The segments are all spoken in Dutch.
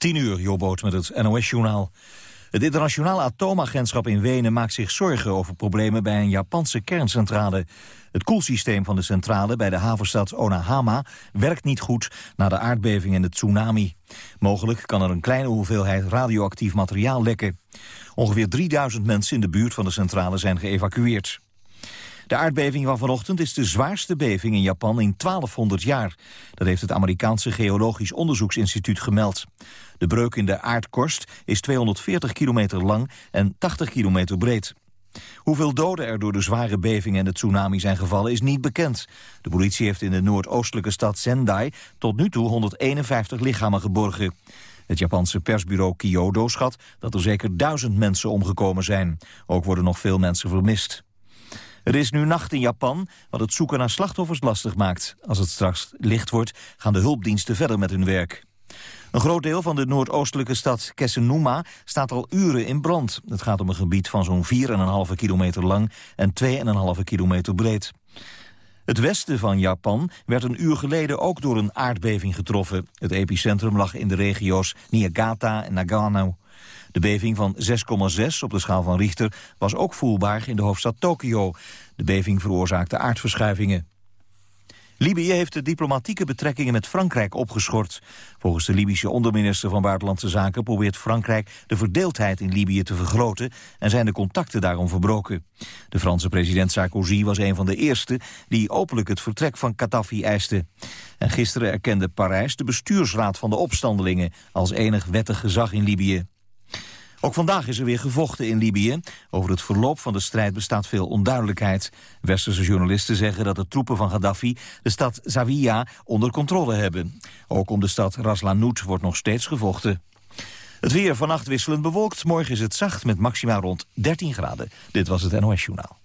10 uur, Jobboot met het NOS-journaal. Het internationaal atoomagentschap in Wenen maakt zich zorgen over problemen bij een Japanse kerncentrale. Het koelsysteem van de centrale bij de havenstad Onahama werkt niet goed na de aardbeving en de tsunami. Mogelijk kan er een kleine hoeveelheid radioactief materiaal lekken. Ongeveer 3000 mensen in de buurt van de centrale zijn geëvacueerd. De aardbeving van vanochtend is de zwaarste beving in Japan in 1200 jaar. Dat heeft het Amerikaanse Geologisch Onderzoeksinstituut gemeld. De breuk in de aardkorst is 240 kilometer lang en 80 kilometer breed. Hoeveel doden er door de zware beving en de tsunami zijn gevallen is niet bekend. De politie heeft in de noordoostelijke stad Sendai tot nu toe 151 lichamen geborgen. Het Japanse persbureau Kyodo schat dat er zeker duizend mensen omgekomen zijn. Ook worden nog veel mensen vermist. Er is nu nacht in Japan, wat het zoeken naar slachtoffers lastig maakt. Als het straks licht wordt, gaan de hulpdiensten verder met hun werk. Een groot deel van de noordoostelijke stad Kessenuma staat al uren in brand. Het gaat om een gebied van zo'n 4,5 kilometer lang en 2,5 kilometer breed. Het westen van Japan werd een uur geleden ook door een aardbeving getroffen. Het epicentrum lag in de regio's Niigata en Nagano. De beving van 6,6 op de schaal van Richter was ook voelbaar in de hoofdstad Tokio. De beving veroorzaakte aardverschuivingen. Libië heeft de diplomatieke betrekkingen met Frankrijk opgeschort. Volgens de Libische onderminister van Buitenlandse Zaken probeert Frankrijk de verdeeldheid in Libië te vergroten en zijn de contacten daarom verbroken. De Franse president Sarkozy was een van de eerste die openlijk het vertrek van Gaddafi eiste. En gisteren erkende Parijs de bestuursraad van de opstandelingen als enig wettig gezag in Libië. Ook vandaag is er weer gevochten in Libië. Over het verloop van de strijd bestaat veel onduidelijkheid. Westerse journalisten zeggen dat de troepen van Gaddafi de stad Zawiya onder controle hebben. Ook om de stad Ras Lanout wordt nog steeds gevochten. Het weer vannacht wisselend bewolkt. Morgen is het zacht met maxima rond 13 graden. Dit was het NOS Journaal.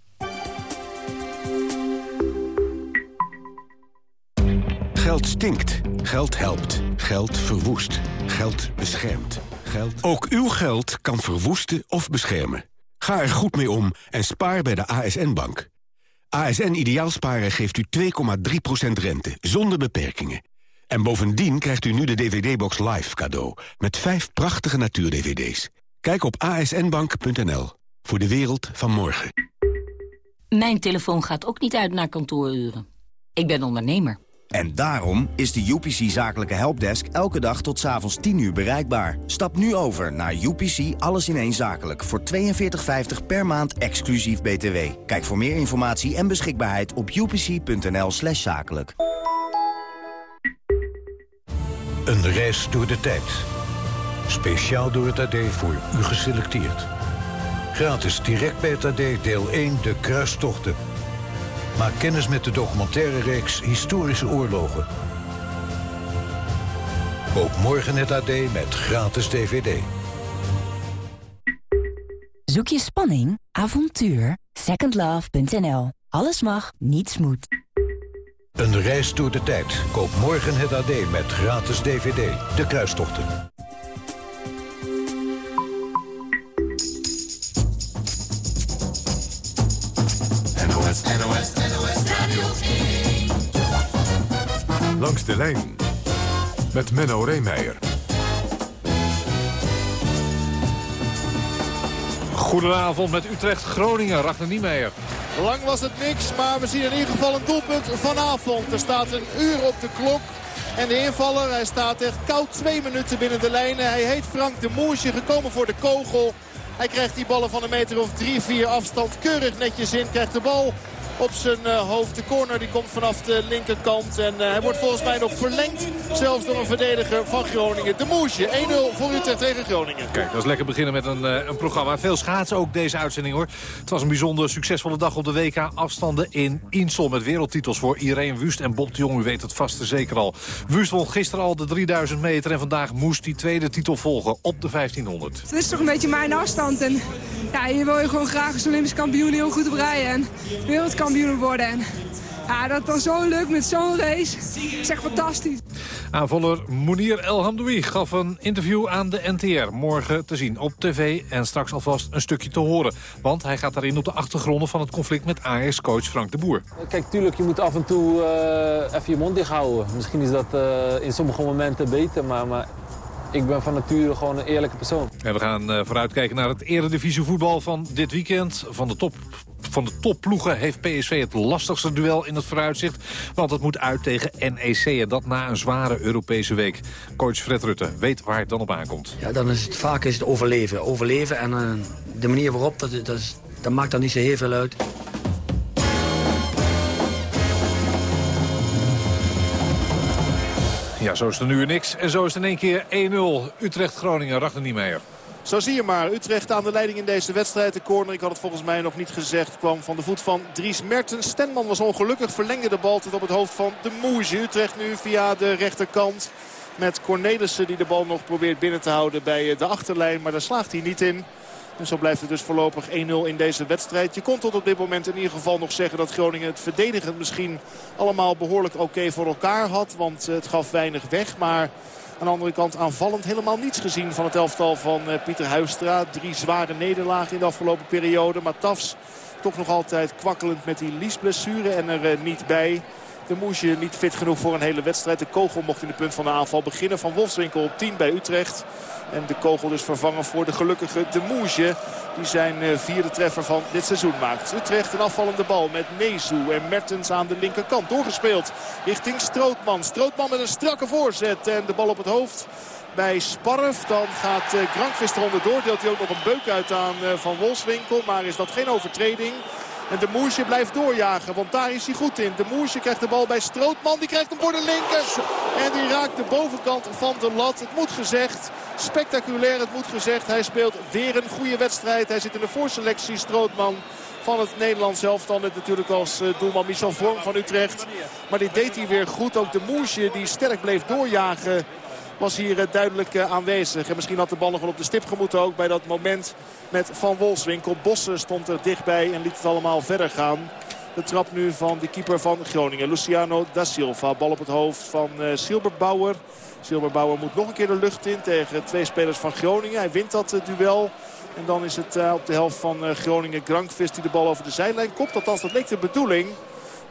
Geld stinkt. Geld helpt. Geld verwoest. Geld beschermt. Geld... Ook uw geld kan verwoesten of beschermen. Ga er goed mee om en spaar bij de ASN-bank. ASN Ideaalsparen geeft u 2,3% rente, zonder beperkingen. En bovendien krijgt u nu de DVD-box Live cadeau... met vijf prachtige natuur-DVD's. Kijk op asnbank.nl voor de wereld van morgen. Mijn telefoon gaat ook niet uit naar kantooruren. Ik ben ondernemer. En daarom is de UPC Zakelijke Helpdesk elke dag tot s'avonds 10 uur bereikbaar. Stap nu over naar UPC Alles in één Zakelijk voor 42,50 per maand exclusief BTW. Kijk voor meer informatie en beschikbaarheid op upc.nl slash zakelijk. Een reis door de tijd. Speciaal door het AD voor u geselecteerd. Gratis direct bij het AD deel 1 De Kruistochten Maak kennis met de documentaire reeks Historische Oorlogen. Koop morgen het AD met gratis DVD. Zoek je spanning, avontuur? Secondlove.nl. Alles mag, niets moet. Een reis door de tijd. Koop morgen het AD met gratis DVD. De Kruistochten. NOS, NOS, NOS Langs de lijn met Menno Reemeijer. Goedenavond met Utrecht-Groningen, Ragnar Niemeyer. Lang was het niks, maar we zien in ieder geval een doelpunt vanavond. Er staat een uur op de klok. En de invaller, hij staat echt koud twee minuten binnen de lijnen. Hij heet Frank de Moersje, gekomen voor de kogel. Hij krijgt die ballen van een meter of drie, vier afstand keurig netjes in. Krijgt de bal op zijn uh, hoofd. De corner die komt vanaf de linkerkant. En uh, hij wordt volgens mij nog verlengd. Zelfs door een verdediger van Groningen. De Moesje. 1-0 voor Utrecht tegen Groningen. Kijk, dat is lekker beginnen met een, uh, een programma. Veel schaatsen ook deze uitzending hoor. Het was een bijzonder succesvolle dag op de WK afstanden in Insel. Met wereldtitels voor Irene Wust en Bob de Jong. U weet het vast en zeker al. Wust won gisteren al de 3000 meter. En vandaag moest die tweede titel volgen op de 1500. Het is toch een beetje mijn afstand. En ja, hier wil je gewoon graag als Olympisch kampioen heel goed op rijden. En wereldkampioen kampioen worden. En ja, dat dan zo lukt met zo'n race, is echt fantastisch. Aanvaller Mounir El Hamdoui gaf een interview aan de NTR. Morgen te zien op tv en straks alvast een stukje te horen. Want hij gaat daarin op de achtergronden van het conflict met AS-coach Frank de Boer. Kijk, tuurlijk, je moet af en toe uh, even je mond dicht houden. Misschien is dat uh, in sommige momenten beter, maar, maar ik ben van nature gewoon een eerlijke persoon. En we gaan uh, vooruitkijken naar het eredivisie voetbal van dit weekend. Van de top van de topploegen heeft PSV het lastigste duel in het vooruitzicht. Want het moet uit tegen NEC en dat na een zware Europese week. Coach Fred Rutte weet waar het dan op aankomt. Ja, dan is het vaak is het overleven. Overleven en uh, de manier waarop, dat, dat, dat maakt dan niet zo heel veel uit. Ja, zo is er nu niks. En zo is het in één keer 1-0. Utrecht-Groningen, Rachter Niemeyer. Zo zie je maar. Utrecht aan de leiding in deze wedstrijd. De corner, ik had het volgens mij nog niet gezegd, kwam van de voet van Dries Mertens. Stenman was ongelukkig, verlengde de bal tot op het hoofd van de Moesje. Utrecht nu via de rechterkant met Cornelissen die de bal nog probeert binnen te houden bij de achterlijn. Maar daar slaagt hij niet in. En zo blijft het dus voorlopig 1-0 in deze wedstrijd. Je kon tot op dit moment in ieder geval nog zeggen dat Groningen het verdedigend misschien allemaal behoorlijk oké voor elkaar had. Want het gaf weinig weg. Maar aan de andere kant aanvallend helemaal niets gezien van het elftal van eh, Pieter Huistra. Drie zware nederlagen in de afgelopen periode. Maar Tafs toch nog altijd kwakkelend met die liesblessure en er eh, niet bij. De Moesje niet fit genoeg voor een hele wedstrijd. De kogel mocht in de punt van de aanval beginnen van Wolfswinkel op 10 bij Utrecht. En de kogel dus vervangen voor de gelukkige De Moesje. Die zijn eh, vierde treffer van dit seizoen maakt. Utrecht een afvallende bal met Nezu en Mertens aan de linkerkant. Doorgespeeld richting Strootman. Strootman met een strakke voorzet en de bal op het hoofd bij Sparf. Dan gaat uh, Grankvist eronder door. Deelt hij ook nog een beuk uit aan Van Wolfswinkel. Maar is dat geen overtreding? En de Moersje blijft doorjagen, want daar is hij goed in. De Moersje krijgt de bal bij Strootman. Die krijgt hem voor de linker. En die raakt de bovenkant van de lat. Het moet gezegd. Spectaculair, het moet gezegd. Hij speelt weer een goede wedstrijd. Hij zit in de voorselectie, Strootman van het Nederlands zelf. Dan het natuurlijk als eh, doelman Michel Vorm van Utrecht. Maar dit deed hij weer goed. Ook de Moersje die sterk bleef doorjagen was hier eh, duidelijk eh, aanwezig. En misschien had de bal nog wel op de stip gemoeten ook bij dat moment met Van Wolfswinkel. Bossen stond er dichtbij en liet het allemaal verder gaan. De trap nu van de keeper van Groningen, Luciano da Silva. Bal op het hoofd van uh, Silberbauer. Silberbauer moet nog een keer de lucht in tegen twee spelers van Groningen. Hij wint dat duel. En dan is het op de helft van Groningen Grankvist die de bal over de zijlijn kopt. Althans, dat leek de bedoeling.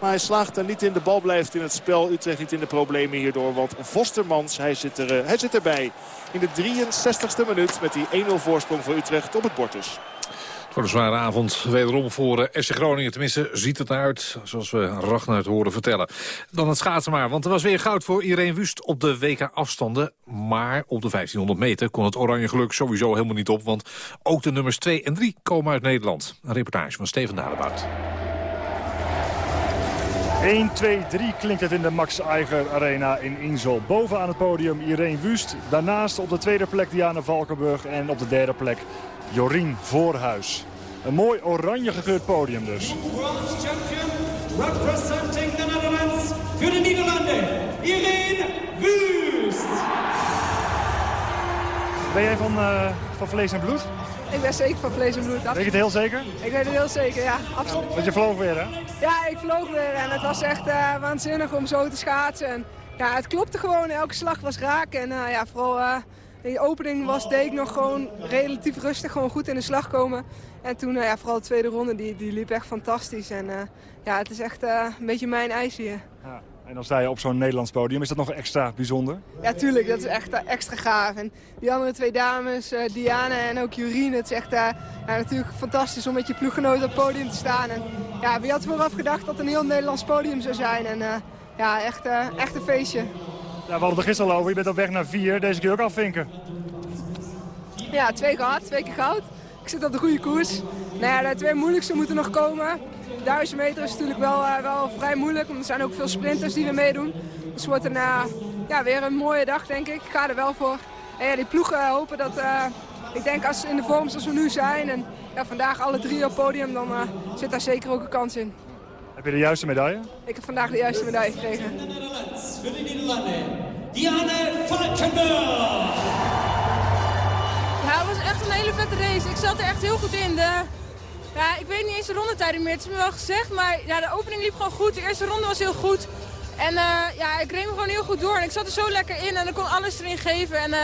Maar hij slaagt er niet in. De bal blijft in het spel. Utrecht niet in de problemen hierdoor. Want Vostermans, hij zit, er, eh, hij zit erbij. In de 63ste minuut met die 1-0 voorsprong voor Utrecht op het bord dus. Voor een zware avond wederom voor uh, SC Groningen. Tenminste, ziet het eruit, zoals we Ragnar het horen vertellen. Dan het schaatsen maar, want er was weer goud voor Irene Wust op de WK-afstanden. Maar op de 1500 meter kon het oranje geluk sowieso helemaal niet op. Want ook de nummers 2 en 3 komen uit Nederland. Een reportage van Steven Dalebout. 1, 2, 3 klinkt het in de Max Eiger Arena in Insel. Bovenaan het podium Irene Wust. Daarnaast op de tweede plek Diana Valkenburg. En op de derde plek Jorien Voorhuis. Een mooi oranje gekleurd podium dus. representing the Netherlands. Voor de Nederlanden, Irene Wust. Ben jij van, uh, van vlees en bloed? Ik ben zeker van vlees en bloed. Weet je het heel zeker? Ik weet het heel zeker, ja. Absoluut. Want je vloog weer, hè? Ja, ik vloog weer en het was echt uh, waanzinnig om zo te schaatsen. En, ja, het klopte gewoon. Elke slag was raak. En uh, ja, vooral uh, de opening was, deed ik nog gewoon relatief rustig. Gewoon goed in de slag komen. En toen, ja, vooral de tweede ronde, die, die liep echt fantastisch. En ja, het is echt een beetje mijn ijs hier. Ja. En dan sta je op zo'n Nederlands podium. Is dat nog extra bijzonder? Ja, tuurlijk. Dat is echt extra gaaf. En die andere twee dames, uh, Diana en ook Jurien, het is echt uh, ja, natuurlijk fantastisch om met je ploeggenoot op het podium te staan. En, ja, wie had vooraf gedacht dat een heel Nederlands podium zou zijn. En uh, ja, echt, echt een feestje. Ja, we hadden het gisteren al over. Je bent op weg naar vier. Deze keer ook afvinken. Ja, twee gehad. Twee keer goud. Ik zit op de goede koers. Nou ja, de twee moeilijkste moeten nog komen. 1000 meter is natuurlijk wel, uh, wel vrij moeilijk. Want er zijn ook veel sprinters die weer meedoen. Dus het wordt een, uh, ja, weer een mooie dag, denk ik. Ik ga er wel voor. En ja, die ploegen hopen dat... Uh, ik denk als in de vorm zoals we nu zijn... en ja, vandaag alle drie op podium... dan zit daar zeker ook een kans in. Heb je de juiste medaille? Ik heb vandaag de juiste medaille gekregen. Voor de Nederlanden, Diane Valkenburg. Ja, het was echt een hele vette race. Ik zat er echt heel goed in. De ja, ik weet niet eens de rondetijden meer. Het is me wel gezegd, maar ja, de opening liep gewoon goed. De eerste ronde was heel goed. En uh, ja, ik reed me gewoon heel goed door. En ik zat er zo lekker in en ik kon alles erin geven. En uh,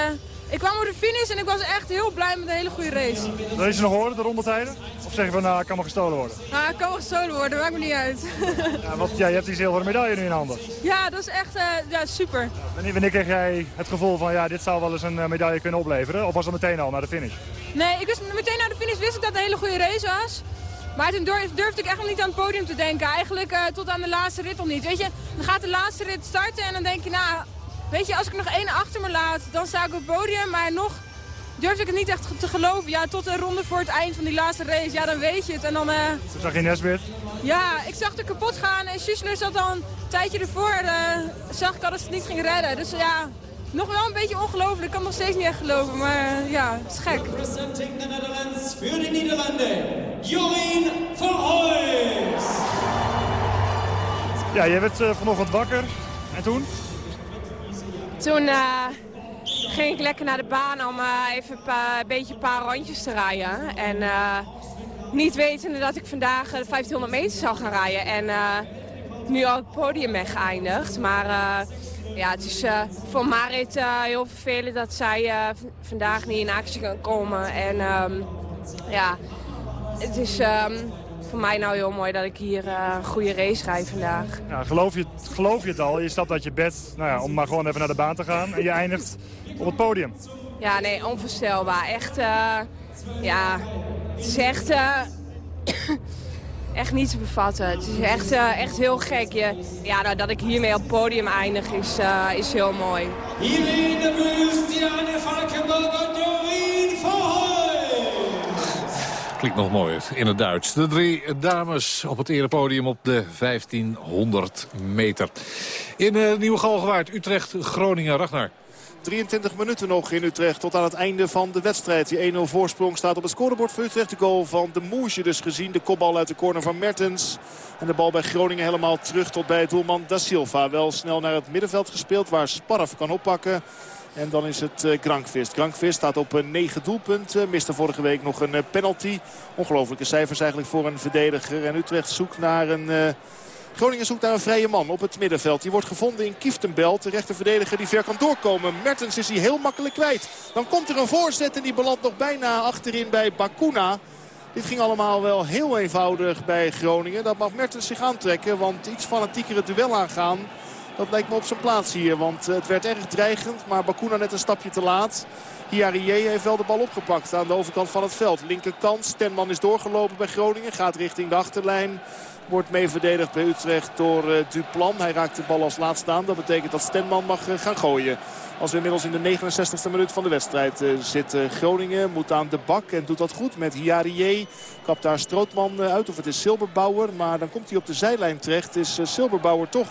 ik kwam op de finish en ik was echt heel blij met een hele goede race. Wil je ze nog horen, de rondetijden? Of zeggen van, nou, kan maar gestolen worden? Nou, kan wel gestolen worden, maakt me niet uit. ja, want ja, je hebt die zilveren medaille nu in handen. Ja, dat is echt uh, ja, super. Wanneer, wanneer kreeg jij het gevoel van, ja, dit zou wel eens een uh, medaille kunnen opleveren? Of was dat meteen al naar de finish? Nee, ik wist, meteen naar de finish wist ik dat het een hele goede race was. Maar toen durfde ik echt nog niet aan het podium te denken. Eigenlijk uh, tot aan de laatste rit al niet. Weet je, dan gaat de laatste rit starten en dan denk je, nou, weet je, als ik nog één achter me laat, dan sta ik op het podium. Maar nog durfde ik het niet echt te geloven. Ja, tot een ronde voor het eind van die laatste race, ja, dan weet je het. En dan... Uh, toen zag je Nesbit? Ja, ik zag er kapot gaan en Schussler zat al een tijdje ervoor. Uh, zag ik al dat ze het niet ging redden. Dus ja, nog wel een beetje ongelooflijk. Ik kan nog steeds niet echt geloven, maar uh, ja, het is gek. Representing the Netherlands voor de Nederlanden, Jorien Verhuis. Ja, jij werd uh, vanochtend wakker. En toen? Toen uh, ging ik lekker naar de baan om even een, beetje een paar rondjes te rijden. En niet wetende dat ik vandaag de 1500 meter zou gaan rijden. En nu al het podium ben geëindigd. Maar ja, het is voor Marit heel vervelend dat zij vandaag niet in actie kan komen. En um, ja, het is um, voor mij nou heel mooi dat ik hier een goede race rijd vandaag. Ja, geloof, je, geloof je het al? Je stapt uit je bed nou ja, om maar gewoon even naar de baan te gaan en je eindigt op het podium. Ja, nee, onvoorstelbaar. Echt, ja, het is echt echt niet te bevatten. Het is echt, uh, echt heel gek. Je, ja, nou, dat ik hiermee op het podium eindig is, uh, is heel mooi. Irene Wust, Janne Valkenburg en Doreen Klinkt nog mooi in het Duits. De drie dames op het erepodium op de 1500 meter. In uh, Nieuwe Galgenwaard, Utrecht, Groningen, Ragnar. 23 minuten nog in Utrecht tot aan het einde van de wedstrijd. Die 1-0 voorsprong staat op het scorebord voor Utrecht. De goal van de Moesje dus gezien. De kopbal uit de corner van Mertens. En de bal bij Groningen helemaal terug tot bij het doelman Da Silva. Wel snel naar het middenveld gespeeld waar Sparaf kan oppakken. En dan is het uh, Grankvist. Grankvist staat op uh, 9 doelpunten. Miste vorige week nog een penalty. Ongelofelijke cijfers eigenlijk voor een verdediger. En Utrecht zoekt naar een... Groningen zoekt naar een vrije man op het middenveld. Die wordt gevonden in Kieftenbelt. De rechterverdediger die ver kan doorkomen. Mertens is hij heel makkelijk kwijt. Dan komt er een voorzet en die belandt nog bijna achterin bij Bakuna. Dit ging allemaal wel heel eenvoudig bij Groningen. Dat mag Mertens zich aantrekken. Want iets fanatieker het duel aangaan. Dat lijkt me op zijn plaats hier. Want het werd erg dreigend. Maar Bakuna net een stapje te laat. Hiarie heeft wel de bal opgepakt aan de overkant van het veld. Linkerkant. Stenman is doorgelopen bij Groningen. Gaat richting de achterlijn. Wordt mee verdedigd bij Utrecht door uh, Duplan. Hij raakt de bal als laatste aan. Dat betekent dat Stenman mag uh, gaan gooien. Als we inmiddels in de 69e minuut van de wedstrijd zitten. Groningen moet aan de bak en doet dat goed met Hiarie. Kapt daar Strootman uit of het is Silberbauer. Maar dan komt hij op de zijlijn terecht. Is Silberbauer toch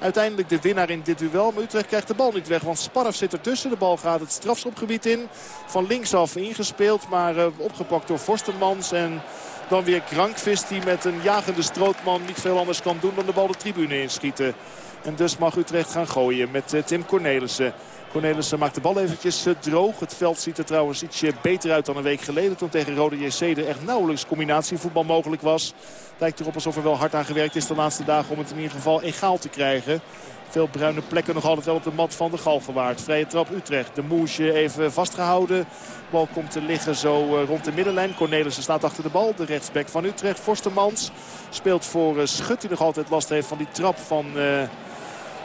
uiteindelijk de winnaar in dit duel. Maar Utrecht krijgt de bal niet weg, want Sparf zit ertussen. De bal gaat het strafschopgebied in. Van linksaf ingespeeld, maar uh, opgepakt door Forstermans. En dan weer Krankvist die met een jagende strootman niet veel anders kan doen dan de bal de tribune inschieten. En dus mag Utrecht gaan gooien met uh, Tim Cornelissen. Cornelissen maakt de bal eventjes uh, droog. Het veld ziet er trouwens ietsje beter uit dan een week geleden. Toen tegen Rode JC er echt nauwelijks combinatievoetbal mogelijk was. Lijkt erop alsof er wel hard aan gewerkt is de laatste dagen om het in ieder geval egaal te krijgen. Veel bruine plekken nog altijd wel op de mat van de Galgenwaard. Vrije trap Utrecht. De Moesje even vastgehouden. De bal komt te liggen zo eh, rond de middenlijn. Cornelissen staat achter de bal. De rechtsback van Utrecht. Forstemans speelt voor eh, Schut. Die nog altijd last heeft van die trap van...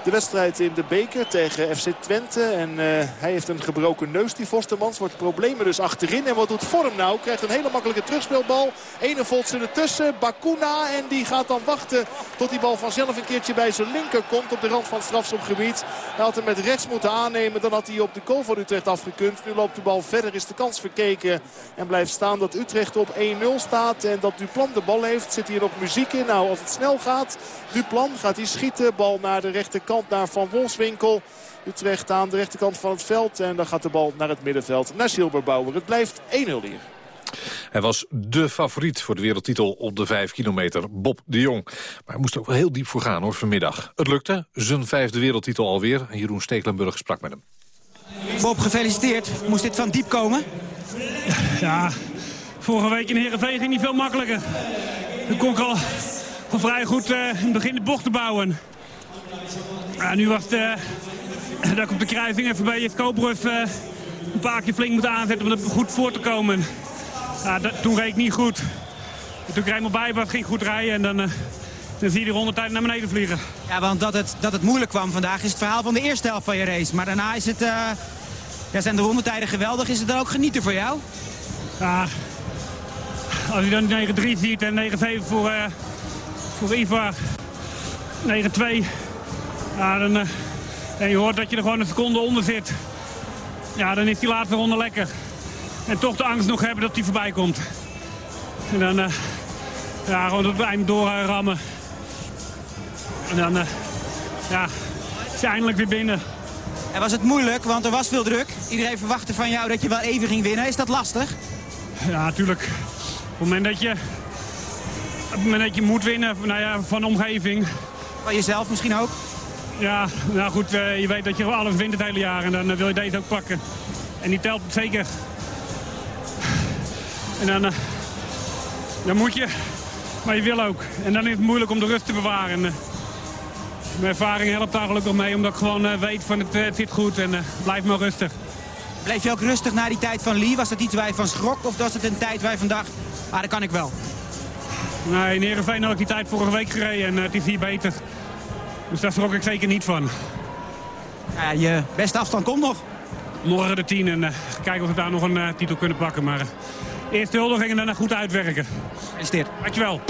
de wedstrijd in de beker tegen FC Twente. En uh, hij heeft een gebroken neus, die Vostermans. Wordt problemen dus achterin. En wat doet Vorm nou? Krijgt een hele makkelijke terugspeelbal. Volts ertussen. Bakuna. En die gaat dan wachten tot die bal vanzelf een keertje bij zijn linker komt. Op de rand van het strafschopgebied. Hij had hem met rechts moeten aannemen. Dan had hij op de goal van Utrecht afgekund. Nu loopt de bal verder. Is de kans verkeken. En blijft staan dat Utrecht op 1-0 staat. En dat Duplan de bal heeft. Zit hier nog muziek in. Nou, als het snel gaat. Duplan gaat hij schieten. Bal naar de rechterkant kant naar Van Wolfswinkel. Utrecht aan de rechterkant van het veld. En dan gaat de bal naar het middenveld, naar Silberbouwer. Het blijft 1-0 hier. Hij was de favoriet voor de wereldtitel op de 5 kilometer, Bob de Jong. Maar hij moest er ook wel heel diep voor gaan hoor, vanmiddag. Het lukte, zijn vijfde wereldtitel alweer. En Jeroen Stekelenburg sprak met hem. Bob, gefeliciteerd. Moest dit van diep komen? Ja, vorige week in Heerenveen ging niet veel makkelijker. Toen kon ik al, al vrij goed uh, in het begin de bocht te bouwen. Nu was het, uh, daar komt de kruising even bij Jef Koopbruf uh, een paar keer flink moeten aanzetten om er goed voor te komen. Toen reed ik niet goed. En toen kreeg ik mijn bijbad, ging goed rijden en dan, uh, dan zie je die rondetijd naar beneden vliegen. Ja, want dat het, dat het moeilijk kwam vandaag is het verhaal van de eerste helft van je race. Maar daarna is het, ja, zijn de rondetijden geweldig. Is het dan ook genieten voor jou? Ja, als je dan 9-3 ziet en 9-7 voor, voor Ivar, 9-2, ja, dan, uh, en je hoort dat je er gewoon een seconde onder zit. Ja, dan is die laatste ronde lekker. En toch de angst nog hebben dat hij voorbij komt. En dan uh, ja, gewoon op het eind doorrammen. En dan uh, ja, is eindelijk weer binnen. En was het moeilijk, want er was veel druk. Iedereen verwachtte van jou dat je wel even ging winnen. Is dat lastig? Ja, natuurlijk. Op het moment dat je, op het moment dat je moet winnen nou ja, van de omgeving. Van jezelf misschien ook? Ja, nou goed, uh, je weet dat je alles wint het hele jaar. En dan uh, wil je deze ook pakken. En die telt zeker. En dan, uh, dan moet je, maar je wil ook. En dan is het moeilijk om de rust te bewaren. En, mijn ervaring helpt daar gelukkig mee, omdat ik gewoon weet van het, het zit goed en blijf maar rustig. Bleef je ook rustig na die tijd van Lee? Was dat iets waar je van schrok of was het een tijd waar je van dacht, ah dat kan ik wel? Nee, in Heerenveen had ik die tijd vorige week gereden en het is hier beter. Dus daar schrok ik zeker niet van. Ja, je beste afstand komt nog. Morgen de 10 en uh, kijken of we daar nog een uh, titel kunnen pakken. Maar uh, eerst de huldiging en daarna goed uitwerken. Gefeliciteerd. Dankjewel.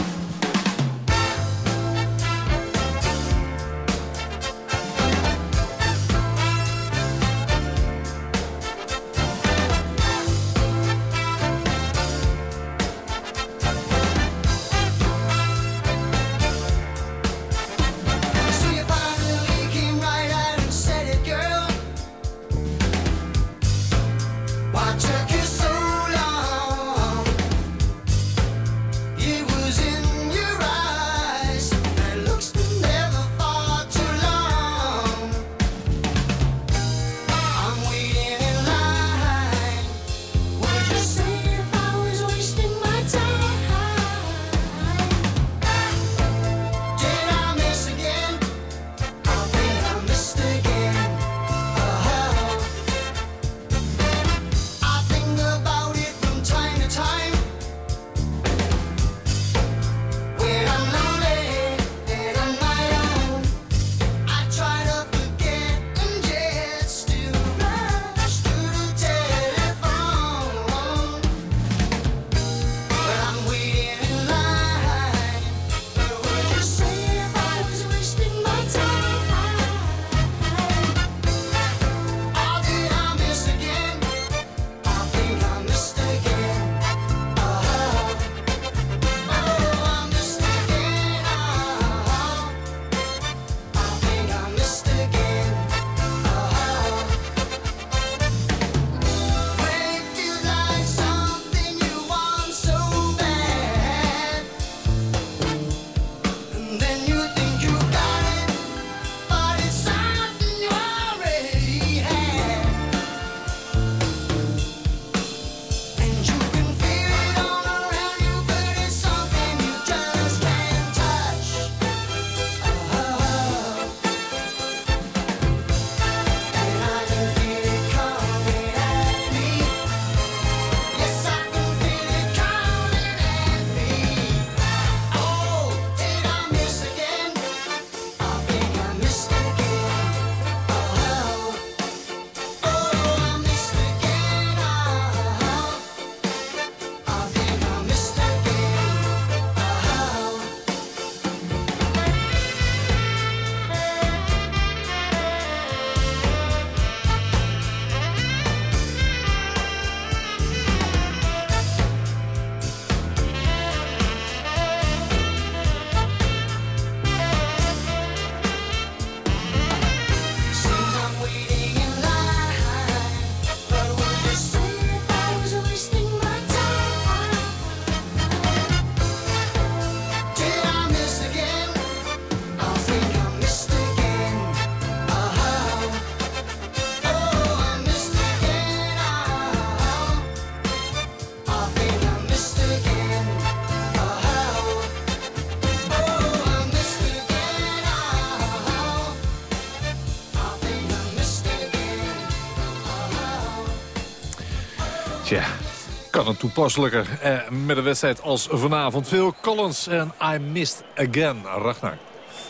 Toepasselijker eh, met een wedstrijd als vanavond. Phil Collins en I Missed Again. Ragnar.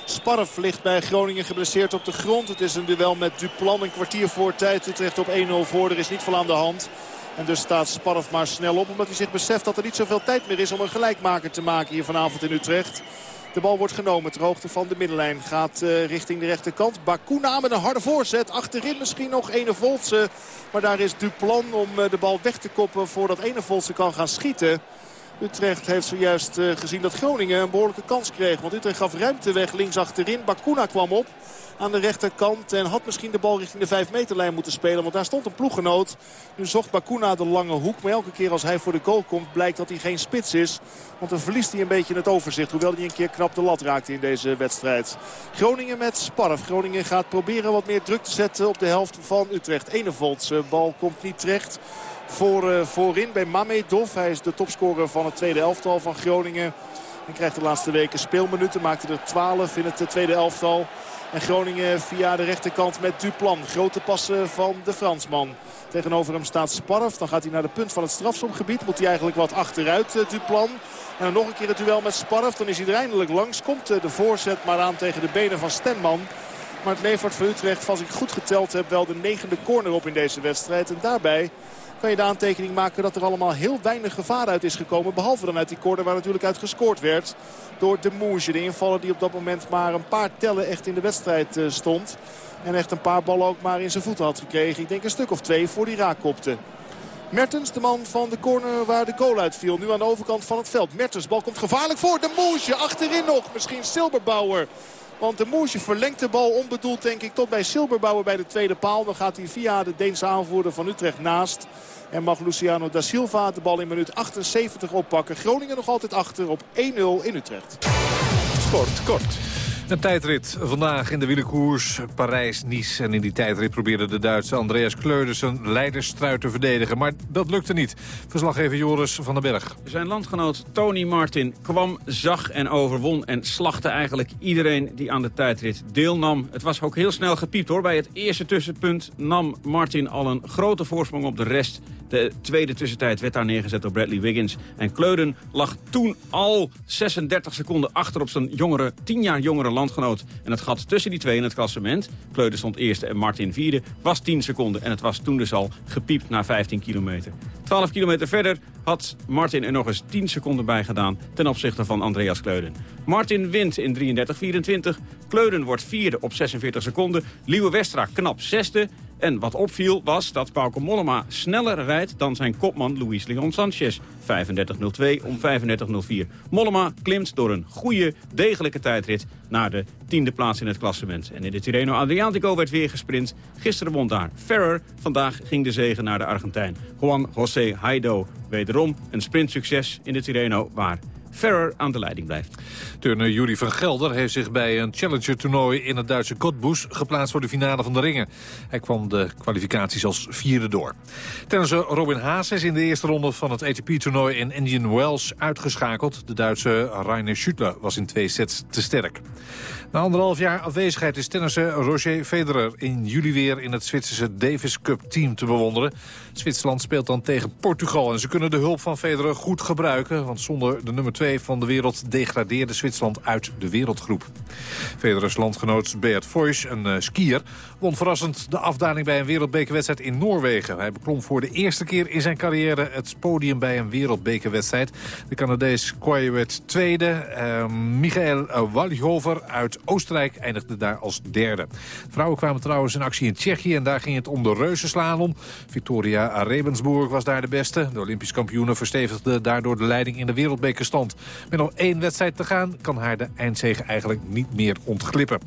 Sparf ligt bij Groningen geblesseerd op de grond. Het is een duel met Duplan. Een kwartier voor tijd. Utrecht op 1-0 voor. Er is niet veel aan de hand. En dus staat Sparf maar snel op. Omdat hij zich beseft dat er niet zoveel tijd meer is om een gelijkmaker te maken hier vanavond in Utrecht. De bal wordt genomen ter hoogte van de middenlijn. Gaat uh, richting de rechterkant. Bakuna met een harde voorzet. Achterin misschien nog Ene Voltse. Maar daar is Duplan om uh, de bal weg te koppen voordat Ene Voltse kan gaan schieten. Utrecht heeft zojuist uh, gezien dat Groningen een behoorlijke kans kreeg. Want Utrecht gaf ruimte weg links achterin. Bakuna kwam op aan de rechterkant. En had misschien de bal richting de 5 meterlijn moeten spelen. Want daar stond een ploeggenoot. Nu zocht Bakuna de lange hoek. Maar elke keer als hij voor de goal komt blijkt dat hij geen spits is. Want dan verliest hij een beetje het overzicht. Hoewel hij een keer knap de lat raakte in deze wedstrijd. Groningen met Sparf. Groningen gaat proberen wat meer druk te zetten op de helft van Utrecht. Enevolts bal komt niet terecht voor, uh, voorin bij Mamedov. Hij is de topscorer van het tweede elftal van Groningen. En krijgt de laatste weken speelminuten. Maakte er 12 in het tweede elftal. En Groningen via de rechterkant met Duplan. Grote passen van de Fransman. Tegenover hem staat Sparf. Dan gaat hij naar de punt van het strafsomgebied. Moet hij eigenlijk wat achteruit, Duplan. En dan nog een keer het duel met Sparf. Dan is hij er eindelijk langs. Komt de voorzet maar aan tegen de benen van Stenman. Maar het levert voor Utrecht, als ik goed geteld heb, wel de negende corner op in deze wedstrijd. En daarbij kan je de aantekening maken dat er allemaal heel weinig gevaar uit is gekomen. Behalve dan uit die corner waar natuurlijk uit gescoord werd door de Moesje. De invaller die op dat moment maar een paar tellen echt in de wedstrijd stond. En echt een paar ballen ook maar in zijn voeten had gekregen. Ik denk een stuk of twee voor die raakkopte. Mertens, de man van de corner waar de goal uitviel. Nu aan de overkant van het veld. Mertens, bal komt gevaarlijk voor. De Moesje achterin nog. Misschien Silberbauer. Want de Moesje verlengt de bal onbedoeld denk ik tot bij Silberbauer bij de tweede paal. Dan gaat hij via de Deense aanvoerder van Utrecht naast. En mag Luciano da Silva de bal in minuut 78 oppakken. Groningen nog altijd achter op 1-0 in Utrecht. Sport kort. Een tijdrit vandaag in de wielerkoers Parijs-Nice. En in die tijdrit probeerde de Duitse Andreas Kleuders zijn leidersstruit te verdedigen. Maar dat lukte niet. Verslaggever Joris van den Berg. Zijn landgenoot Tony Martin kwam, zag en overwon... en slachtte eigenlijk iedereen die aan de tijdrit deelnam. Het was ook heel snel gepiept hoor. Bij het eerste tussenpunt nam Martin al een grote voorsprong op de rest... De tweede tussentijd werd daar neergezet door Bradley Wiggins. En Kleuden lag toen al 36 seconden achter op zijn jongere, 10 jaar jongere landgenoot. En het gat tussen die twee in het klassement, Kleuden stond eerste en Martin vierde, was 10 seconden. En het was toen dus al gepiept na 15 kilometer. 12 kilometer verder had Martin er nog eens 10 seconden bij gedaan ten opzichte van Andreas Kleuden. Martin wint in 33-24. Kleuden wordt vierde op 46 seconden. Liewe Westra knap zesde. En wat opviel was dat Pauke Mollema sneller rijdt dan zijn kopman Luis Leon Sanchez. 35.02 om 35.04. Mollema klimt door een goede, degelijke tijdrit naar de tiende plaats in het klassement. En in de Tirreno Adriatico werd weer gesprint. Gisteren won daar Ferrer. Vandaag ging de zegen naar de Argentijn. Juan José Haido. Wederom een sprintsucces in de Tirreno waar Ferrer aan de leiding blijft. Turner Jury van Gelder heeft zich bij een Challenger-toernooi in het Duitse Cottbus geplaatst voor de finale van de ringen. Hij kwam de kwalificaties als vierde door. Tennisser Robin Haas is in de eerste ronde van het ATP-toernooi in Indian Wells uitgeschakeld. De Duitse Rainer Schüttler was in twee sets te sterk. Na anderhalf jaar afwezigheid is tennisser Roger Federer in juli weer in het Zwitserse Davis Cup team te bewonderen. Zwitserland speelt dan tegen Portugal en ze kunnen de hulp van Federer goed gebruiken, want zonder de nummer 2 van de wereld degradeerde Zwitserland uit de wereldgroep. Federers landgenoot Beat Voys, een uh, skier, won verrassend de afdaling bij een wereldbekerwedstrijd in Noorwegen. Hij beklom voor de eerste keer in zijn carrière het podium bij een wereldbekerwedstrijd. De Canadees Kwaje werd tweede. Uh, Michael Walhover uit Oostenrijk eindigde daar als derde. Vrouwen kwamen trouwens in actie in Tsjechië en daar ging het om de reuzenslalom. Victoria Rebensburg was daar de beste. De Olympisch kampioene verstevigde daardoor de leiding in de wereldbekerstand. Met nog één wedstrijd te gaan kan haar de eindzege eigenlijk niet meer ontglippen.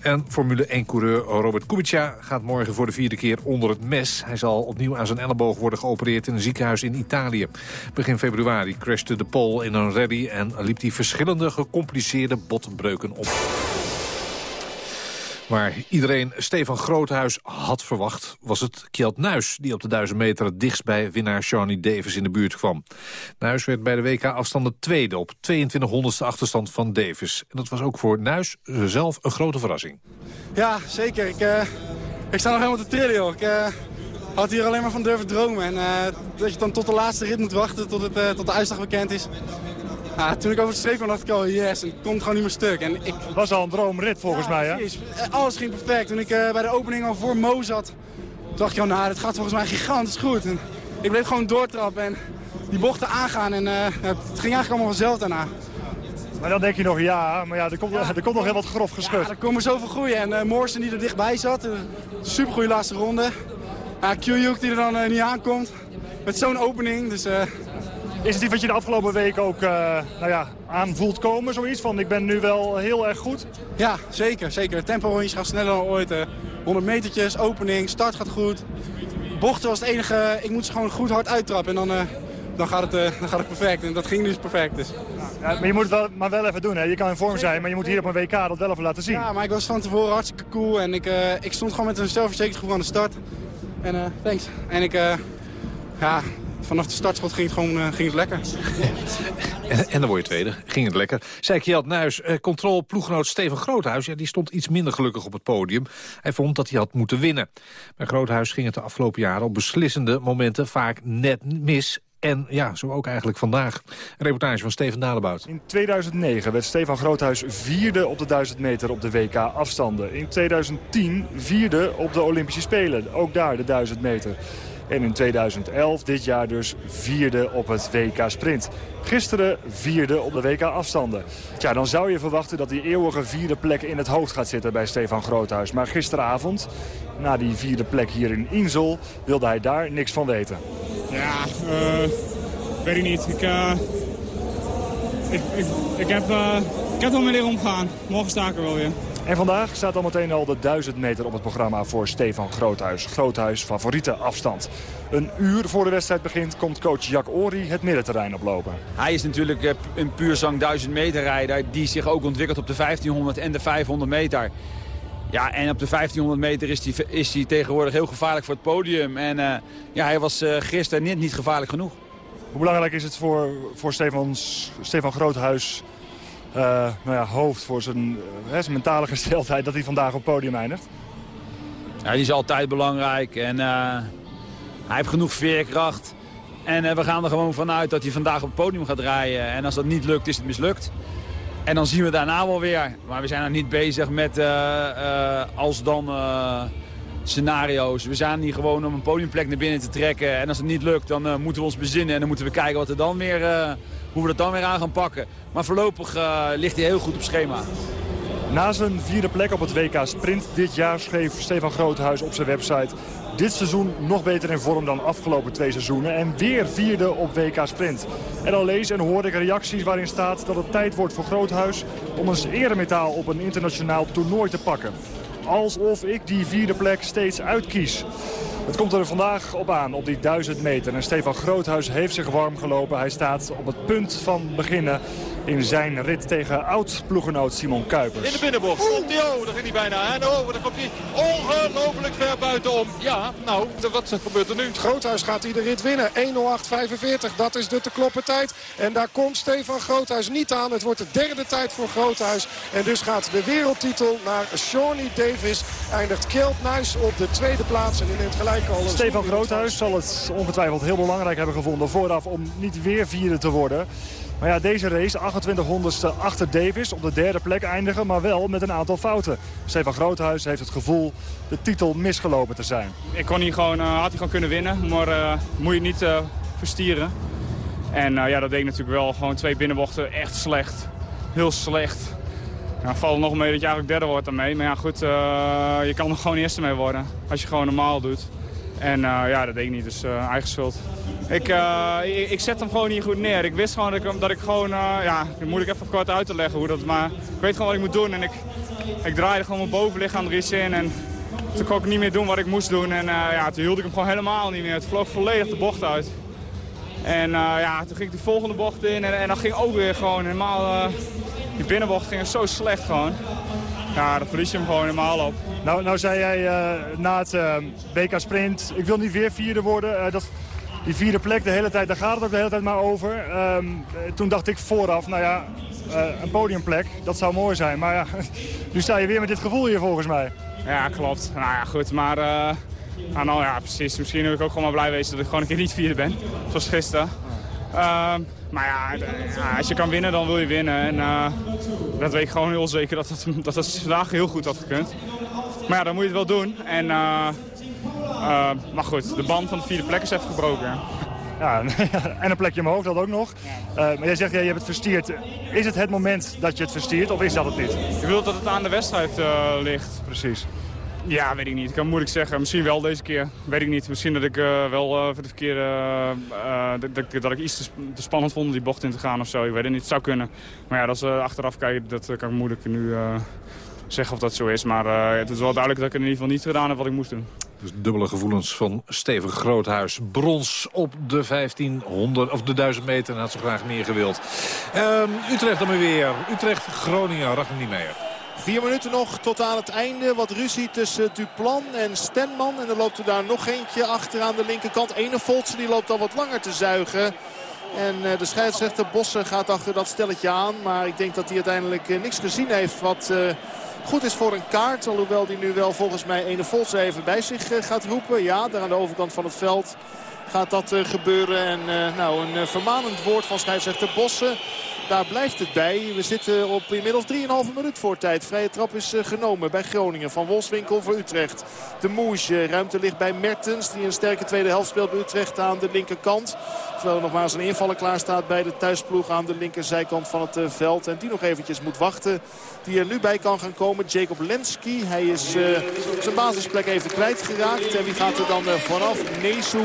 En Formule 1-coureur Robert Kubica gaat morgen voor de vierde keer onder het mes. Hij zal opnieuw aan zijn elleboog worden geopereerd in een ziekenhuis in Italië. Begin februari crashte de Pol in een rally en liep hij verschillende gecompliceerde botbreuken op. Waar iedereen Stefan Groothuis had verwacht... was het Kjeld Nuis die op de 1000 meter het dichtst bij winnaar Shawnee Davis in de buurt kwam. Nuis werd bij de WK-afstanden tweede op 2200ste achterstand van Davis. En dat was ook voor Nuis zelf een grote verrassing. Ja, zeker. Ik, uh, ik sta nog helemaal te trillen, joh. Ik, uh, had hier alleen maar van durven dromen. En dat je dan tot de laatste rit moet wachten tot, het, tot de uitslag bekend is. Toen ik over de streep kwam dacht ik al yes, het komt gewoon niet meer stuk. En ik... Het was al een droomrit volgens mij hè? Precies. Alles ging perfect. Toen ik bij de opening al voor Mo zat, dacht ik al nou, het gaat volgens mij gigantisch goed. En ik bleef gewoon doortrappen en die bochten aangaan en het ging eigenlijk allemaal vanzelf daarna. Maar dan denk je nog ja, maar ja, er komt, er komt nog heel wat grof geschud. Ja, er komen zoveel groeien. En uh, die er dichtbij zat, uh, super goede laatste ronde. Kyuyuk die er dan uh, niet aankomt, met zo'n opening. Dus, Is het iets wat je de afgelopen week ook nou ja, aan voelt komen, zoiets van ik ben nu wel heel erg goed? Ja, zeker. zeker. Tempo rondjes gaat sneller dan ooit. 100 metertjes, opening, start gaat goed. Bochten was het enige, ik moet ze gewoon goed hard uittrappen en dan dan gaat, het, uh, dan gaat het perfect. En dat ging dus perfect. Dus. Ja, maar je moet het wel, maar wel even doen. Hè? Je kan in vorm zijn, maar je moet hier op een WK dat wel even laten zien. Ja, maar ik was van tevoren hartstikke cool. En ik, ik stond gewoon met een zelfverzekerd gevoel aan de start. En thanks. En ik, ja, vanaf de startschot ging het gewoon ging het lekker. en, en, dan word je tweede. Ging het lekker. Zei Kjeld Nuis, uh, controlploeggenoot Steven Groothuis... Ja, die stond iets minder gelukkig op het podium. Hij vond dat hij had moeten winnen. Bij Groothuis ging het de afgelopen jaren op beslissende momenten vaak net mis. En ja, zo ook eigenlijk vandaag. Een reportage van Steven Dalebout. In 2009 werd Stefan Groothuis vierde op de 1000 meter op de WK afstanden. In 2010 vierde op de Olympische Spelen. Ook daar de 1000 meter. En in 2011, dit jaar dus, vierde op het WK Sprint. Gisteren vierde op de WK afstanden. Tja, dan zou je verwachten dat die eeuwige vierde plek in het hoofd gaat zitten bij Stefan Groothuis. Maar gisteravond, na die vierde plek hier in Insel, wilde hij daar niks van weten. Ja, uh, weet ik niet. Ik, uh, ik, ik, heb, uh, ik heb er mee leren omgaan. Morgen sta ik er wel weer. En vandaag staat al meteen al de 1000 meter op het programma voor Stefan Groothuis. Groothuis favoriete afstand. Een uur voor de wedstrijd begint komt coach Jack Ori het middenterrein oplopen. Hij is natuurlijk een puur zang 1000 meter rijder die zich ook ontwikkelt op de 1500 en de 500 meter. Ja, en op de 1500 meter is hij is die tegenwoordig heel gevaarlijk voor het podium. En uh, ja, hij was uh, gisteren niet, niet gevaarlijk genoeg. Hoe belangrijk is het voor, voor Stefans, Stefan Groothuis nou ja, hoofd, voor zijn, zijn, mentale gesteldheid, dat hij vandaag op het podium eindigt? Ja, die is altijd belangrijk en hij heeft genoeg veerkracht. En we gaan er gewoon vanuit dat hij vandaag op het podium gaat rijden. En als dat niet lukt, is het mislukt. En dan zien we daarna wel weer. Maar we zijn er niet bezig met als dan scenario's. We zijn hier gewoon om een podiumplek naar binnen te trekken. En als het niet lukt, dan moeten we ons bezinnen. En dan moeten we kijken wat er dan weer, hoe we dat dan weer aan gaan pakken. Maar voorlopig ligt hij heel goed op schema. Na zijn vierde plek op het WK Sprint dit jaar schreef Stefan Groothuis op zijn website... dit seizoen nog beter in vorm dan afgelopen twee seizoenen... en weer vierde op WK Sprint. En al lees en hoor ik reacties waarin staat dat het tijd wordt voor Groothuis... om een eremetaal op een internationaal toernooi te pakken. Alsof ik die vierde plek steeds uitkies. Het komt er vandaag op aan, op die 1000 meter. En Stefan Groothuis heeft zich warm gelopen. Hij staat op het punt van beginnen in zijn rit tegen oud-ploegenoot Simon Kuipers. In de binnenbocht. Komt hij, oh, daar ging hij bijna. En oh, daar komt hij ongelooflijk ver buitenom. Ja, nou, wat gebeurt er nu? Groothuis gaat hij de rit winnen. 1.08.45, dat is de te kloppen tijd. En daar komt Stefan Groothuis niet aan. Het wordt de derde tijd voor Groothuis. En dus gaat de wereldtitel naar Shawnee Davis. Eindigt Kjeld Nuis op de tweede plaats. En in het gelijk al... Stefan Groothuis zal het ongetwijfeld heel belangrijk hebben gevonden vooraf om niet weer vierde te worden. Maar ja, deze race, 28 honderdste achter Davis, op de derde plek eindigen, maar wel met een aantal fouten. Stefan Groothuis heeft het gevoel de titel misgelopen te zijn. Ik kon hier gewoon, uh, had hij gewoon kunnen winnen, maar uh, moet je niet uh, verstieren. En ja, dat deed ik natuurlijk wel. Gewoon twee binnenbochten, echt slecht. Heel slecht. Ja, valt nog mee dat je eigenlijk derde wordt daarmee. Maar ja, goed, je kan er gewoon eerste mee worden. Als je gewoon normaal doet. En ja, dat deed ik niet, dus eigen schuld. Ik, uh, ik, ik, zet hem gewoon niet goed neer. Ik wist gewoon dat ik, ik gewoon, ja, moet ik even kort uit te leggen hoe dat, maar ik weet gewoon wat ik moet doen. En ik, ik draaide gewoon mijn bovenlichaam er iets in en toen kon ik niet meer doen wat ik moest doen. En ja, toen hield ik hem gewoon helemaal niet meer. Het vloog volledig de bocht uit. En ja, toen ging ik de volgende bocht in en, en dan ging ook weer gewoon helemaal, die binnenbocht ging zo slecht gewoon. Ja, dan verlies je hem gewoon helemaal op. Nou, nou zei jij na het WK Sprint, ik wil niet weer vierde worden. dat die vierde plek de hele tijd, daar gaat het ook de hele tijd maar over. Ehm, toen dacht ik vooraf, nou ja, uh, een podiumplek, dat zou mooi zijn. Maar ja, nu sta je weer met dit gevoel hier volgens mij. Ja, klopt. Nou ja, goed, maar uh, nou ja, precies. Misschien wil ik ook gewoon maar blij wezen dat ik gewoon een keer niet vierde ben. Zoals gisteren. Ehm, maar ja, ja, als je kan winnen, dan wil je winnen. En uh, dat weet ik gewoon heel zeker dat dat, dat dat vandaag heel goed had gekund. Maar ja, dan moet je het wel doen. En, uh, uh, maar goed, de band van de vierde plek is even gebroken. Ja, en een plekje omhoog, dat ook nog. maar jij zegt, ja, je hebt het verstierd. Is het het moment dat je het verstiert of is dat het niet? Ik wil dat het aan de wedstrijd ligt. Precies. Ja, weet ik niet. Ik kan moeilijk zeggen. Misschien wel deze keer. Weet ik niet. Misschien dat ik uh, wel uh, voor de verkeerde... Uh, dat, dat, ik iets te, te, spannend vond om die bocht in te gaan of zo. Ik weet het niet. Het zou kunnen. Maar ja, dat is achteraf kijken. Dat kan ik moeilijk nu zeggen of dat zo is. Maar het is wel duidelijk dat ik in ieder geval niet gedaan heb wat ik moest doen. Dus dubbele gevoelens van Steven Groothuis. Brons op de 1500 of de 1000 meter en had ze graag meer gewild. Um, Utrecht dan weer. Utrecht-Groningen. Ragnar niet meer. Vier minuten nog tot aan het einde. Wat ruzie tussen Duplan en Stenman. En er loopt er daar nog eentje achter aan de linkerkant. Ene Voltse die loopt al wat langer te zuigen. En de scheidsrechter Bossen gaat achter dat stelletje aan. Maar ik denk dat hij uiteindelijk niks gezien heeft wat goed is voor een kaart. Alhoewel die nu wel volgens mij Ene Voltse even bij zich gaat roepen. Ja, daar aan de overkant van het veld gaat dat gebeuren. En nou, een vermanend woord van scheidsrechter Bossen. Daar blijft het bij. We zitten op inmiddels 3,5 minuut voor tijd. Vrije trap is genomen bij Groningen van Wolfswinkel voor Utrecht. De Moesje. Ruimte ligt bij Mertens. Die een sterke tweede helft speelt bij Utrecht aan de linkerkant. Terwijl er nog maar eens een invaller klaar staat bij de thuisploeg aan de linkerzijkant van het veld. En die nog eventjes moet wachten. Die er nu bij kan gaan komen. Jacob Lenski. Hij is uh, zijn basisplek even kwijtgeraakt. En wie gaat er dan vanaf? Nesu.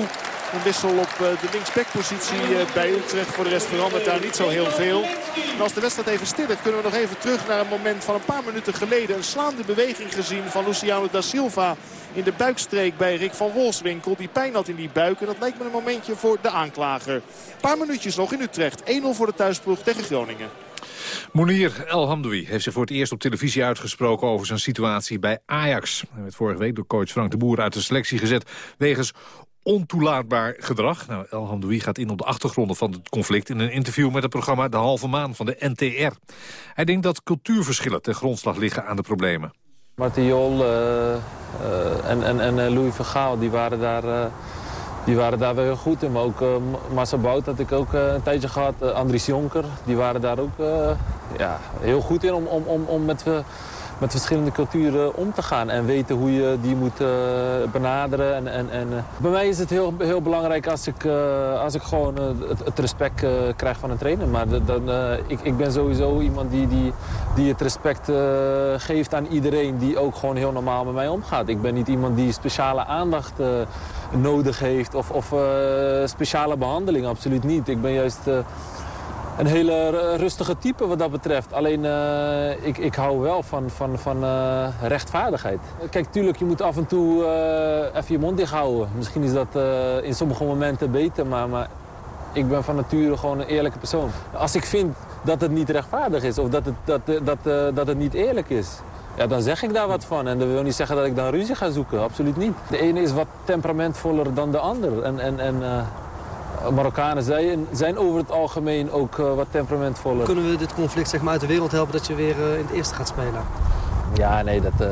Een wissel op de linksbackpositie bij Utrecht. Voor de rest verandert daar niet zo heel veel. En als de wedstrijd even stil is, kunnen we nog even terug naar een moment van een paar minuten geleden. Een slaande beweging gezien van Luciano da Silva in de buikstreek bij Rick van Wolfswinkel. Die pijn had in die buik en dat lijkt me een momentje voor de aanklager. Een paar minuutjes nog in Utrecht. 1-0 voor de thuisploeg tegen Groningen. Mounir El Hamdoui heeft zich voor het eerst op televisie uitgesproken over zijn situatie bij Ajax. Hij werd vorige week door coach Frank de Boer uit de selectie gezet wegens ontoelaatbaar gedrag. Nou, El Hamdoui gaat in op de achtergronden van het conflict... in een interview met het programma De Halve Maan van de NTR. Hij denkt dat cultuurverschillen ten grondslag liggen aan de problemen. Martiol uh, uh, en, en, en Louis van Gaal, die waren daar... Die waren daar wel heel goed in. Maar ook uh, Massa Bout had ik ook een tijdje gehad. Andries Jonker, die waren daar ook ja, heel goed in om, om, om, om met met verschillende culturen om te gaan. En weten hoe je die moet uh, benaderen. En, en, en, uh, bij mij is het heel, heel belangrijk als ik, uh, als ik gewoon het, het, respect krijg van een trainer. Maar dan, ik, ik ben sowieso iemand die, die, die het respect geeft aan iedereen die ook gewoon heel normaal met mij omgaat. Ik ben niet iemand die speciale aandacht nodig heeft of, of speciale behandeling. Absoluut niet. Ik ben juist een hele rustige type wat dat betreft. Alleen uh, ik, ik hou wel van, van, van uh, rechtvaardigheid. Kijk, tuurlijk, je moet af en toe uh, even je mond dicht houden. Misschien is dat in sommige momenten beter, maar, maar ik ben van nature gewoon een eerlijke persoon. Als ik vind dat het niet rechtvaardig is of dat het, dat, dat, dat het niet eerlijk is... Ja, dan zeg ik daar wat van. En dat wil niet zeggen dat ik dan ruzie ga zoeken. Absoluut niet. De ene is wat temperamentvoller dan de ander. En, en, en Marokkanen zijn, zijn over het algemeen ook uh, wat temperamentvoller. Kunnen we dit conflict zeg maar, uit de wereld helpen dat je weer uh, in het eerste gaat spelen? Ja, nee, dat,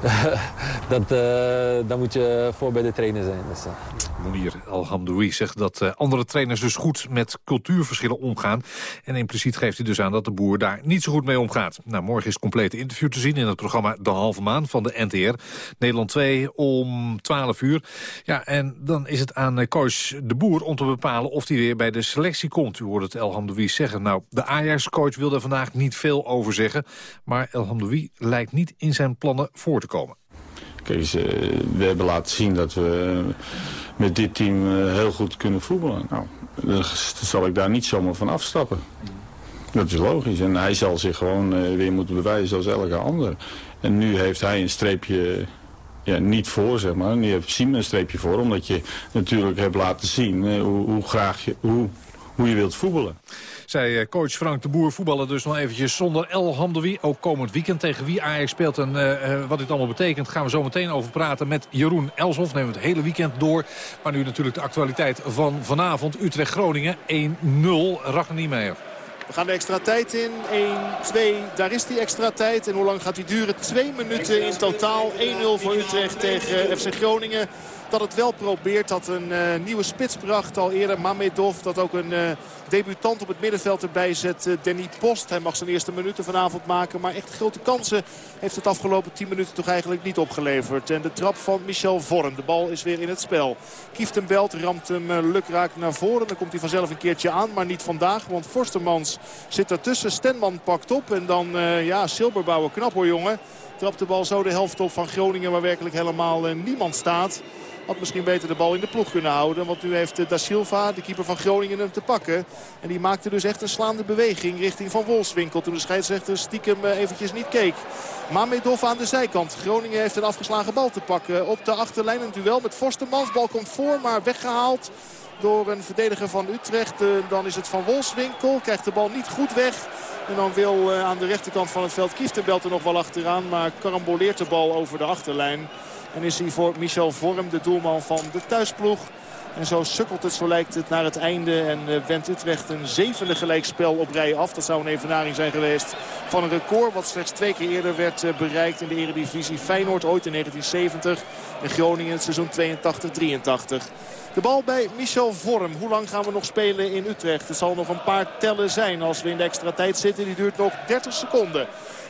dat, dan moet je voor bij de trainer zijn. Dus, Mounir Alhamdoui zegt dat uh, andere trainers dus goed met cultuurverschillen omgaan. En impliciet geeft hij dus aan dat de boer daar niet zo goed mee omgaat. Nou, morgen is het complete interview te zien in het programma De Halve Maan van de NTR. Nederland 2 om 12 uur. Ja, en dan is het aan coach De Boer om te bepalen of hij weer bij de selectie komt. U hoort het El Hamdoui zeggen. Nou, de Ajax-coach wil er vandaag niet veel over zeggen. Maar El Hamdoui lijkt niet in zijn plannen voor te komen. Kijk, we hebben laten zien dat we met dit team eh, heel goed kunnen voetballen. Nou, dan zal ik daar niet zomaar van afstappen. Dat is logisch. En hij zal zich gewoon weer moeten bewijzen zoals elke ander. En nu heeft hij een streepje ja, niet voor, zeg maar. Nu heeft Simon een streepje voor, omdat je natuurlijk hebt laten zien hoe, hoe, graag je, hoe, hoe je wilt voetballen. Zij eh, coach Frank de Boer voetballen dus nog eventjes zonder El Hamdoui. Ook komend weekend tegen wie Ajax speelt en uh, wat dit allemaal betekent... gaan we zo meteen over praten met Jeroen Elshoff. Nemen we het hele weekend door. Maar nu natuurlijk de actualiteit van vanavond. Utrecht-Groningen 1-0. Ragnar Niemeyer. We gaan de extra tijd in. 1, 2, daar is die extra tijd. En hoe lang gaat die duren? Twee minuten in totaal. 1-0 voor Utrecht tegen FC Groningen dat het wel probeert. Dat een nieuwe spits bracht al eerder. Mamedov dat ook een debutant op het middenveld erbij zet. Uh, Danny Post. Hij mag zijn eerste minuten vanavond maken. Maar echt grote kansen heeft het afgelopen 10 minuten toch eigenlijk niet opgeleverd. En de trap van Michel Vorm. De bal is weer in het spel. Kieftenbelt ramt hem lukraak naar voren. Dan komt hij vanzelf een keertje aan. Maar niet vandaag. Want Forstermans zit ertussen. Stenman pakt op. En dan ja, Silberbouwer knap hoor jongen. Trapt de bal zo de helft op van Groningen waar werkelijk helemaal niemand staat. Had misschien beter de bal in de ploeg kunnen houden. Want nu heeft Da Silva, de keeper van Groningen, hem te pakken. En die maakte dus echt een slaande beweging richting Van Wolfswinkel. Toen de scheidsrechter stiekem eventjes niet keek. Mamedov aan de zijkant. Groningen heeft een afgeslagen bal te pakken. Op de achterlijn een duel met Forstermans. Bal komt voor, maar weggehaald door een verdediger van Utrecht. Dan is het Van Wolfswinkel. Krijgt de bal niet goed weg. En dan wil aan de rechterkant van het veld Kieftenbelt er nog wel achteraan. Maar karamboleert de bal over de achterlijn. En is hij voor Michel Vorm, de doelman van de thuisploeg. En zo sukkelt het, zo lijkt het, naar het einde. En uh, wendt Utrecht een zevende gelijkspel op rij af. Dat zou een evenaring zijn geweest van een record... wat slechts twee keer eerder werd uh, bereikt in de eredivisie. Feyenoord ooit in 1970 en Groningen in het seizoen 82-83. De bal bij Michel Vorm. Hoe lang gaan we nog spelen in Utrecht? Het zal nog een paar tellen zijn als we in de extra tijd zitten. Die duurt nog 30 seconden.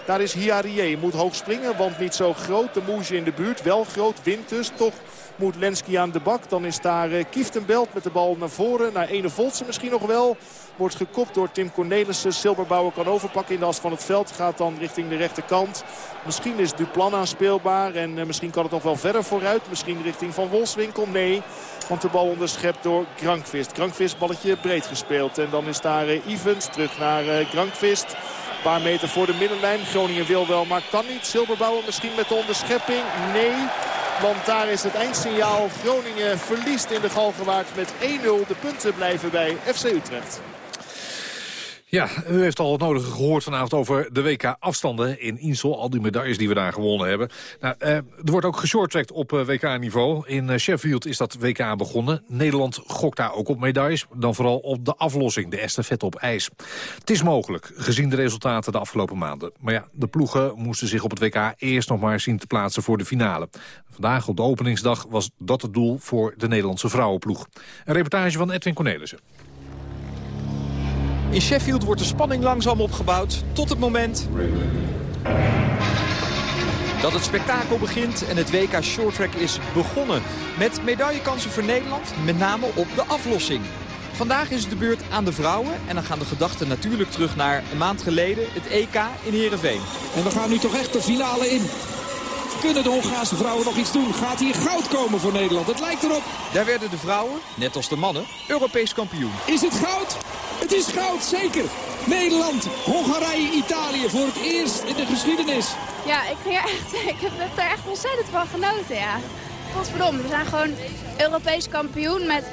Daar is Hiarie. Moet hoog springen, want niet zo groot. De Moesje in de buurt, wel groot. Wint dus. Toch moet Lenski aan de bak. Dan is daar uh, Kieftenbelt met de bal naar voren. Naar Ene Voltse misschien nog wel. Wordt gekopt door Tim Cornelissen. Silberbouwer kan overpakken in de as van het veld. Gaat dan richting de rechterkant. Misschien is Duplan aanspeelbaar. En uh, misschien kan het nog wel verder vooruit. Misschien richting Van Wolfswinkel. Nee, want de bal onderschept door Grankvist. Grankvist balletje breed gespeeld. En dan is daar uh, Evans terug naar Grankvist. Een paar meter voor de middenlijn. Groningen wil wel, maar kan niet. Silberbouwer misschien met de onderschepping. Nee, want daar is het eindsignaal. Groningen verliest in de Galgenwaard met 1-0. De punten blijven bij FC Utrecht. Ja, u heeft al het nodige gehoord vanavond over de WK-afstanden in Insel. Al die medailles die we daar gewonnen hebben. Nou, eh, er wordt ook geshorttrackt op eh, WK-niveau. In eh, Sheffield is dat WK begonnen. Nederland gokt daar ook op medailles. Dan vooral op de aflossing, de estafette op ijs. Het is mogelijk, gezien de resultaten de afgelopen maanden. Maar ja, de ploegen moesten zich op het WK eerst nog maar zien te plaatsen voor de finale. Vandaag op de openingsdag was dat het doel voor de Nederlandse vrouwenploeg. Een reportage van Edwin Cornelissen. In Sheffield wordt de spanning langzaam opgebouwd tot het moment dat het spektakel begint en het WK Shorttrack is begonnen. Met medaillekansen voor Nederland, met name op de aflossing. Vandaag is het de beurt aan de vrouwen en dan gaan de gedachten natuurlijk terug naar een maand geleden, het EK in Heerenveen. En we gaan nu toch echt de finale in. Kunnen de Hongaarse vrouwen nog iets doen? Gaat hier goud komen voor Nederland? Het lijkt erop. Daar werden de vrouwen, net als de mannen, Europees kampioen. Is het goud? Het is goud, zeker. Nederland, Hongarije, Italië voor het eerst in de geschiedenis. Ja, ik, ging echt, ik heb er echt ontzettend van genoten, ja. Godverdomme, we zijn gewoon Europees kampioen met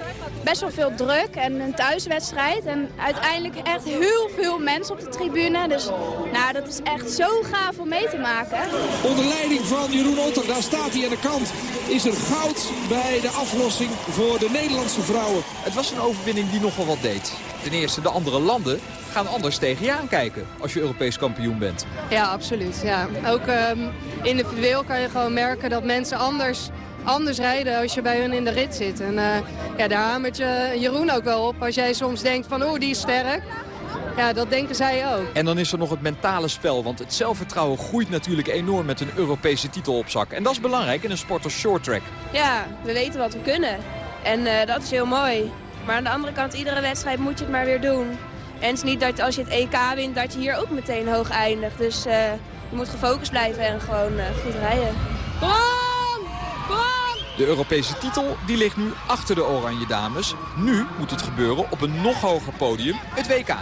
best wel veel druk en een thuiswedstrijd. En uiteindelijk echt heel veel mensen op de tribune. Dus nou, dat is echt zo gaaf om mee te maken. Onder leiding van Jeroen Otter, daar staat hij aan de kant, is er goud bij de aflossing voor de Nederlandse vrouwen. Het was een overwinning die nogal wat deed. Ten eerste, de andere landen gaan anders tegen je aankijken als je Europees kampioen bent. Ja, absoluut. Ja. Ook um, individueel kan je gewoon merken dat mensen anders anders rijden als je bij hun in de rit zit. En uh, ja, daar hamert je Jeroen ook wel op. Als jij soms denkt van, oh, die is sterk. Ja, dat denken zij ook. En dan is er nog het mentale spel. Want het zelfvertrouwen groeit natuurlijk enorm met een Europese titel op zak. En dat is belangrijk in een sport als shorttrack. Ja, we weten wat we kunnen. En uh, dat is heel mooi. Maar aan de andere kant, iedere wedstrijd moet je het maar weer doen. En het is niet dat als je het EK wint, dat je hier ook meteen hoog eindigt. Dus uh, je moet gefocust blijven en gewoon goed rijden. Kom de Europese titel die ligt nu achter de Oranje Dames. Nu moet het gebeuren op een nog hoger podium, het WK.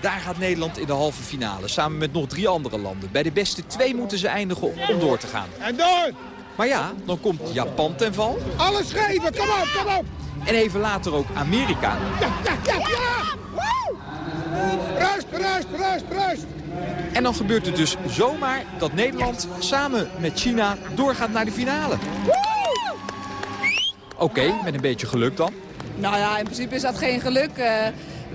Daar gaat Nederland in de halve finale, samen met nog drie andere landen. Bij de beste twee moeten ze eindigen om door te gaan. En door! Maar ja, dan komt Japan ten val. Alles geven, kom op, kom op! En even later ook Amerika. Ja, ja, ja, ja! Rust, rust, rust, rust! En dan gebeurt het dus zomaar dat Nederland samen met China doorgaat naar de finale. Oké, okay, met een beetje geluk dan. Nou ja, in principe is dat geen geluk. Uh,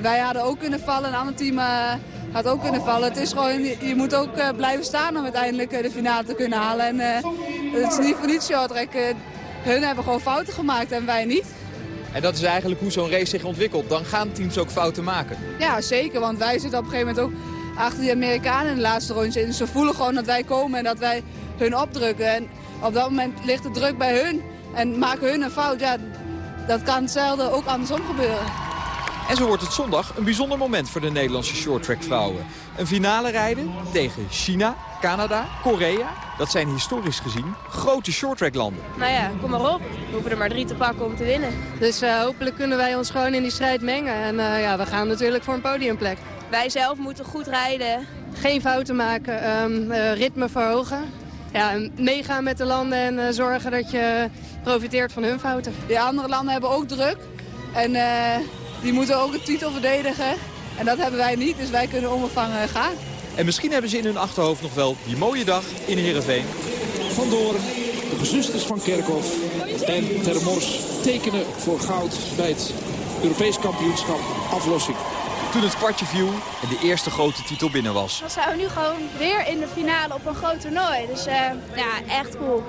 wij hadden ook kunnen vallen, een ander team uh, had ook kunnen vallen. Het is gewoon, je moet ook uh, blijven staan om uiteindelijk de finale te kunnen halen. En het is niet voor niets hun hebben gewoon fouten gemaakt en wij niet. En dat is eigenlijk hoe zo'n race zich ontwikkelt. Dan gaan teams ook fouten maken. Ja, zeker. Want wij zitten op een gegeven moment ook achter die Amerikanen in de laatste rondje. En ze voelen gewoon dat wij komen en dat wij hun opdrukken. En op dat moment ligt de druk bij hun en maken hun een fout. Ja, dat kan hetzelfde ook andersom gebeuren. En zo wordt het zondag een bijzonder moment voor de Nederlandse shorttrack vrouwen. Een finale rijden tegen China, Canada, Korea. Dat zijn historisch gezien grote shorttracklanden. Nou ja, kom maar op. We hoeven er maar drie te pakken om te winnen. Dus uh, hopelijk kunnen wij ons gewoon in die strijd mengen. En uh, ja, we gaan natuurlijk voor een podiumplek. Wij zelf moeten goed rijden. Geen fouten maken, um, uh, ritme verhogen. Ja, meegaan met de landen en zorgen dat je profiteert van hun fouten. De andere landen hebben ook druk. En die moeten ook de titel verdedigen. En dat hebben wij niet, dus wij kunnen onbevangen gaan. En misschien hebben ze in hun achterhoofd nog wel die mooie dag in Heerenveen. Vandoor, de gezusters van Kerkhoff en Termors tekenen voor goud bij het Europees kampioenschap aflossing. Toen het kwartje viel en de eerste grote titel binnen was. Dan zijn we nu gewoon weer in de finale op een groot toernooi. Dus uh, ja, echt cool.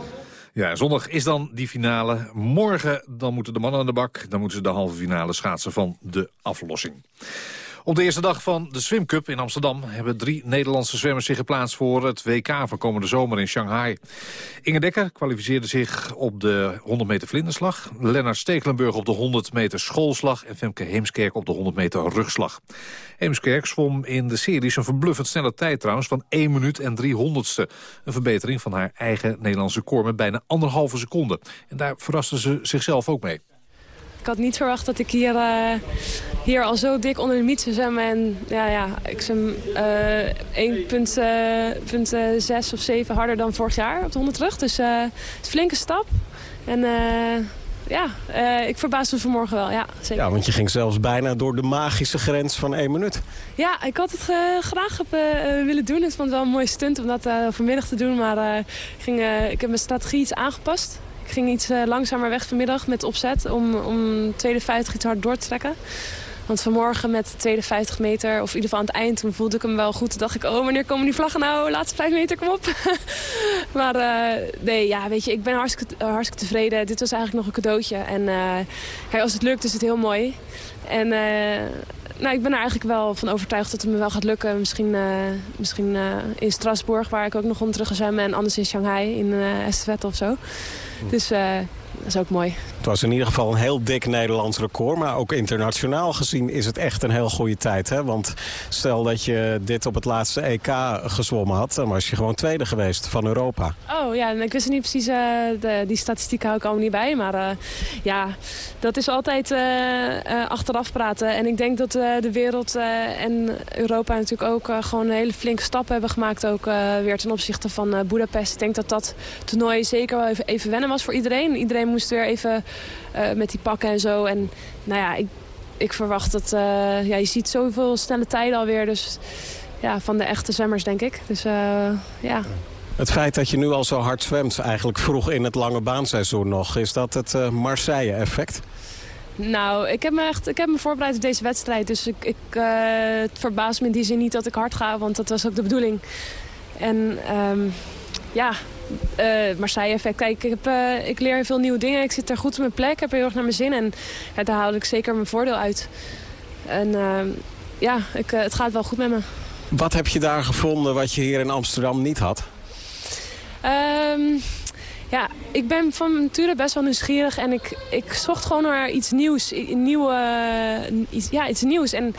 Ja, zondag is dan die finale. Morgen dan moeten de mannen aan de bak. Dan moeten ze de halve finale schaatsen van de aflossing. Op de eerste dag van de Swim Cup in Amsterdam... hebben drie Nederlandse zwemmers zich geplaatst voor het WK van komende zomer in Shanghai. Inge Dekker kwalificeerde zich op de 100 meter vlinderslag. Lennart Stekelenburg op de 100 meter schoolslag. En Femke Heemskerk op de 100 meter rugslag. Heemskerk zwom in de series een verbluffend snelle tijd trouwens... van 1 minuut en 300ste. Een verbetering van haar eigen Nederlandse record met bijna anderhalve seconde. En daar verraste ze zichzelf ook mee. Ik had niet verwacht dat ik hier, uh, hier al zo dik onder de miet zou zwemmen. En ja, ja ik zwem uh, 1,6 of 7 harder dan vorig jaar op de 100 terug. Dus het is een flinke stap. En ja, ik verbaasde me vanmorgen wel. Ja, zeker. ja, want je ging zelfs bijna door de magische grens van 1 minuut. Ja, ik had het graag op, willen doen. Het vond wel een mooie stunt om dat vanmiddag te doen. Maar ging, ik heb mijn strategie iets aangepast. Ik ging iets uh, langzamer weg vanmiddag met opzet om, om tweede 50 iets hard door te trekken. Want vanmorgen met de tweede 50 meter, of in ieder geval aan het eind, toen voelde ik hem wel goed. Toen dacht ik, oh, wanneer komen die vlaggen nou? Laatste 5 meter, kom op. maar uh, nee, ja, weet je, ik ben hartstikke, uh, hartstikke tevreden. Dit was eigenlijk nog een cadeautje. En als het lukt, is het heel mooi. En nou, ik ben er eigenlijk wel van overtuigd dat het me wel gaat lukken. Misschien, misschien in Strasbourg, waar ik ook nog om terug ga zwemmen. En anders in Shanghai, in uh, Estafette of zo. Dus uh, dat is ook mooi. Het was in ieder geval een heel dik Nederlands record. Maar ook internationaal gezien is het echt een heel goede tijd. Hè? Want stel dat je dit op het laatste EK gezwommen had... dan was je gewoon tweede geweest van Europa. Oh ja, ik wist niet precies... Uh, de, die statistiek hou ik allemaal niet bij. Maar uh, ja, dat is altijd uh, achteraf praten. En ik denk dat de wereld en Europa natuurlijk ook... gewoon een hele flinke stap hebben gemaakt. Ook weer ten opzichte van Budapest. Ik denk dat dat toernooi zeker wel even, even wennen was voor iedereen. Iedereen moest weer even uh, met die pakken en zo. En nou ja, ik, ik verwacht dat... Uh, ja, je ziet zoveel snelle tijden alweer. Dus ja, van de echte zwemmers, denk ik. Dus uh, ja... Het feit dat je nu al zo hard zwemt, eigenlijk vroeg in het lange baanseizoen nog... is dat het Marseille-effect? Nou, ik heb, me echt, ik heb me voorbereid op deze wedstrijd. Dus ik, ik, uh, het verbaast me in die zin niet dat ik hard ga, want dat was ook de bedoeling. En um, ja, uh, Marseille-effect. Kijk, ik, heb, uh, ik leer veel nieuwe dingen. Ik zit er goed op mijn plek. Ik heb er heel erg naar mijn zin. En ja, daar haal ik zeker mijn voordeel uit. En uh, ja, ik, het gaat wel goed met me. Wat heb je daar gevonden wat je hier in Amsterdam niet had? Um, ja, ik ben van nature best wel nieuwsgierig. En ik, ik zocht gewoon naar iets nieuws. Nieuwe, iets, ja, iets nieuws. En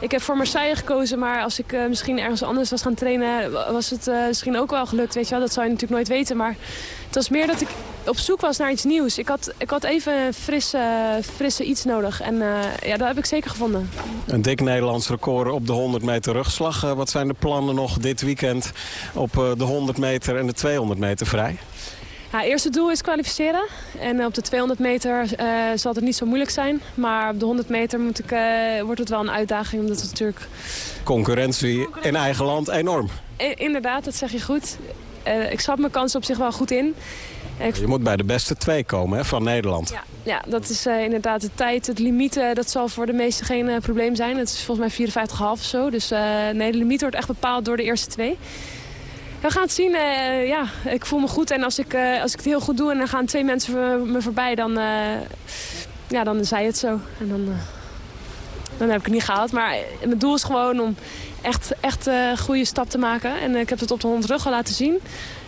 ik heb voor Marseille gekozen, maar als ik uh, misschien ergens anders was gaan trainen... was het uh, misschien ook wel gelukt, weet je wel. Dat zou je natuurlijk nooit weten, maar het was meer dat ik op zoek was naar iets nieuws. Ik had, ik had even frisse, frisse iets nodig en uh, ja, dat heb ik zeker gevonden. Een dik Nederlands record op de 100 meter rugslag. wat zijn de plannen nog dit weekend op de 100 meter en de 200 meter vrij? Ja, eerste doel is kwalificeren. En op de 200 meter uh, zal het niet zo moeilijk zijn. Maar op de 100 meter moet ik, uh, wordt het wel een uitdaging. Omdat het natuurlijk... Concurrentie in eigen land enorm. I inderdaad, dat zeg je goed. Uh, ik schat mijn kansen op zich wel goed in. Je moet bij de beste twee komen hè, van Nederland. Ja, ja dat is inderdaad de tijd. Het limiet, dat zal voor de meesten geen probleem zijn. Het is volgens mij 54,5 of zo. Dus nee, de limiet wordt echt bepaald door de eerste twee. We gaan het zien. ja, ik voel me goed. En als ik, als ik het heel goed doe en dan gaan twee mensen me voorbij, dan, ja, dan zei het zo. En dan, dan heb ik het niet gehaald. Maar mijn doel is gewoon om echt, echt een goede stap te maken. En ik heb het op de 100 rug al laten zien.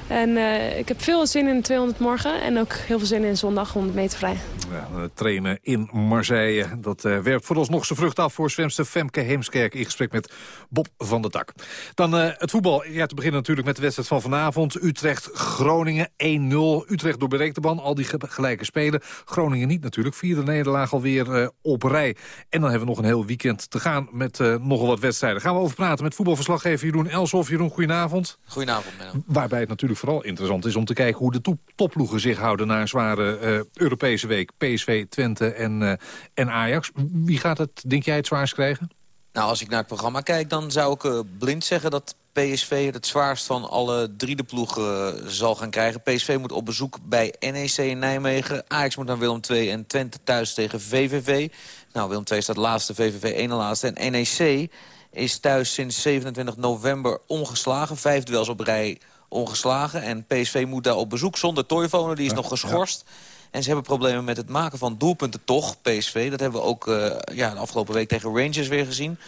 En uh, ik heb veel zin in de 200 morgen en ook heel veel zin in zondag 100 meter vrij. Ja, trainen in Marseille, dat uh, werpt vooralsnog zijn vrucht af voor zwemster Femke Heemskerk in gesprek met Bob van der Tak. Dan uh, het voetbal. Ja, te beginnen natuurlijk met de wedstrijd van vanavond. Utrecht-Groningen 1-0. Utrecht doorbreekt de ban, al die gelijke spelen. Groningen niet natuurlijk, vierde nederlaag alweer op rij. En dan hebben we nog een heel weekend te gaan met nogal wat wedstrijden. Gaan we over praten met voetbalverslaggever Jeroen Elsof. Jeroen, goedenavond. Goedenavond, Menno. Waarbij het natuurlijk vooral interessant is om te kijken hoe de top topploegen zich houden... na zware uh, Europese week. PSV, Twente en, uh, en Ajax. Wie gaat het, denk jij, het zwaarst krijgen? Nou, als ik naar het programma kijk, dan zou ik uh, blind zeggen dat PSV het zwaarst van alle drie de ploegen zal gaan krijgen. PSV moet op bezoek bij NEC in Nijmegen. Ajax moet naar Willem II en Twente thuis tegen VVV. Nou, Willem II staat laatste, VVV ene laatste. En NEC is thuis sinds 27 november ongeslagen. Vijf duels op rij ongeslagen. En PSV moet daar op bezoek zonder Toivonen, die is nog geschorst. En ze hebben problemen met het maken van doelpunten toch, PSV. Dat hebben we ook uh, ja, de afgelopen week tegen Rangers weer gezien.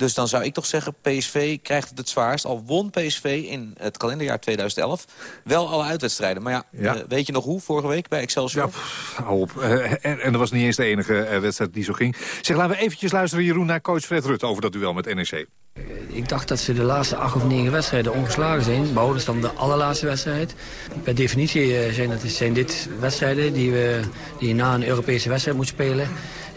Dus dan zou ik toch zeggen, PSV krijgt het het zwaarst. Al won PSV in het kalenderjaar 2011 wel alle uitwedstrijden. Maar ja, ja. Uh, weet je nog hoe, vorige week bij Excelsior? Ja, pff, hou op. Uh, en, en, dat was niet eens de enige uh, wedstrijd die zo ging. Zeg, laten we eventjes luisteren, Jeroen, naar coach Fred Rutte over dat duel met NEC. Ik dacht dat ze de laatste acht of negen wedstrijden ongeslagen zijn. Behouden dan de allerlaatste wedstrijd. Per definitie zijn, het, zijn dit wedstrijden die, we, die je na een Europese wedstrijd moet spelen.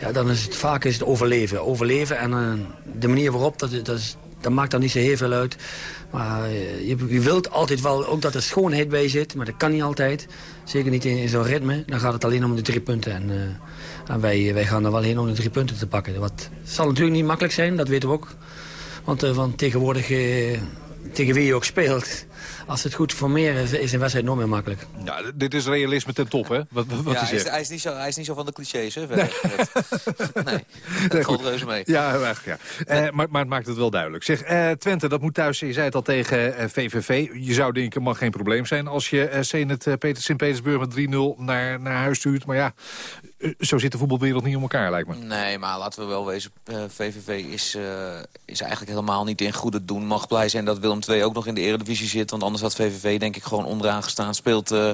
Ja, dan is het vaak is het overleven. Overleven en uh, de manier waarop, dat, dat, is, dat maakt dan niet zo heel veel uit. Maar uh, je, je, wilt altijd wel ook dat er schoonheid bij zit. Maar dat kan niet altijd. Zeker niet in, zo'n ritme. Dan gaat het alleen om de drie punten. En, uh, en wij, wij gaan er wel heen om de drie punten te pakken. Wat zal natuurlijk niet makkelijk zijn, dat weten we ook. Want, want tegenwoordig, tegen wie je ook speelt als het goed formeren is, is een wedstrijd nog meer makkelijk. Ja, dit is realisme ten top, hè? Wat, wat ja, hij, is, hij, is niet zo, hij is niet zo van de clichés, hè? Nee, nee dat valt reuze mee. Ja, echt, ja. Uh, maar, maar het maakt het wel duidelijk. Zeg, uh, Twente, dat moet thuis, je zei het al tegen uh, VVV. Je zou denken, mag geen probleem zijn als je uh, Sint-Petersburg met 3-0 naar, naar huis stuurt. Maar ja, zo zit de voetbalwereld niet om elkaar, lijkt me. Nee, maar laten we wel wezen. Uh, VVV is, uh, is eigenlijk helemaal niet in goede doen. Mag blij zijn dat Willem II ook nog in de eredivisie zit. Want anders had VVV denk ik gewoon onderaan gestaan. Speelt uh,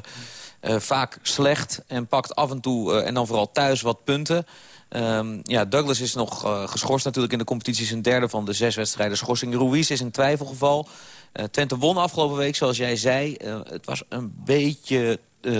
vaak slecht en pakt af en toe, en dan vooral thuis, wat punten. Um, ja, Douglas is nog geschorst natuurlijk in de competitie. Zijn derde van de zes wedstrijden schorsing. Ruiz is een twijfelgeval. Twente won afgelopen week, zoals jij zei. het was een beetje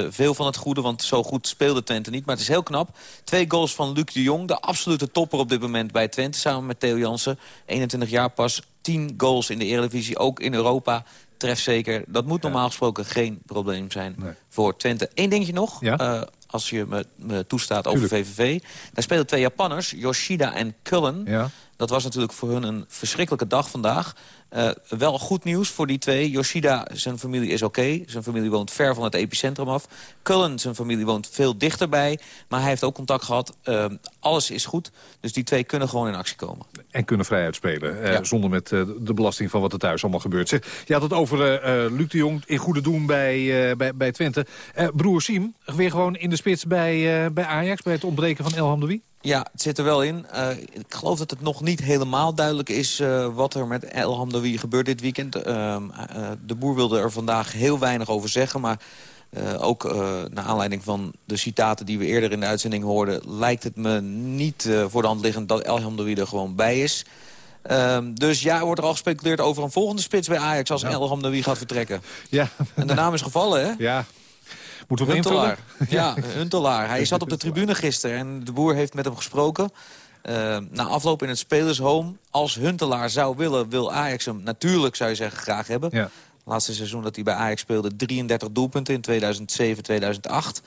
veel van het goede, want zo goed speelde Twente niet. Maar het is heel knap. Twee goals van Luc de Jong, de absolute topper op dit moment bij Twente... samen met Theo Jansen, 21 jaar pas, 10 goals in de Eredivisie, ook in Europa. Trefzeker. Dat moet normaal gesproken geen probleem zijn nee. voor Twente. Eén dingetje nog, ja? uh, als je me, me toestaat over Tuurlijk. VVV. Daar spelen twee Japanners, Yoshida en Cullen. Ja. Dat was natuurlijk voor hun een verschrikkelijke dag vandaag. Uh, wel goed nieuws voor die twee. Yoshida, zijn familie is oké. Okay. Zijn familie woont ver van het epicentrum af. Cullen, zijn familie woont veel dichterbij. Maar hij heeft ook contact gehad. Uh, alles is goed. Dus die twee kunnen gewoon in actie komen. En kunnen vrij uitspelen. Uh, ja. Zonder met de belasting van wat er thuis allemaal gebeurt. Zeg, je had het over Luc de Jong in goede doen bij, bij, bij Twente. broer Siem, weer gewoon in de spits bij, bij Ajax. Bij het ontbreken van Elham de Wie. Ja, het zit er wel in. Uh, ik geloof dat het nog niet helemaal duidelijk is uh, wat er met El Hamdawi gebeurt dit weekend. Uh, de boer wilde er vandaag heel weinig over zeggen, maar ook naar aanleiding van de citaten die we eerder in de uitzending hoorden... lijkt het me niet voor de hand liggend dat El Hamdawi er gewoon bij is. Um, dus ja, er wordt er al gespeculeerd over een volgende spits bij Ajax... als ja. El Hamdawi gaat vertrekken. Ja. En de naam is gevallen, hè? Ja. Moeten we Huntelaar. Ja, Huntelaar. Hij zat op de tribune gisteren en de boer heeft met hem gesproken. Uh, na afloop in het spelershome. Als Huntelaar zou willen, wil Ajax hem natuurlijk, zou je zeggen, graag hebben. Ja. Laatste seizoen dat hij bij Ajax speelde, 33 doelpunten in 2007, 2008.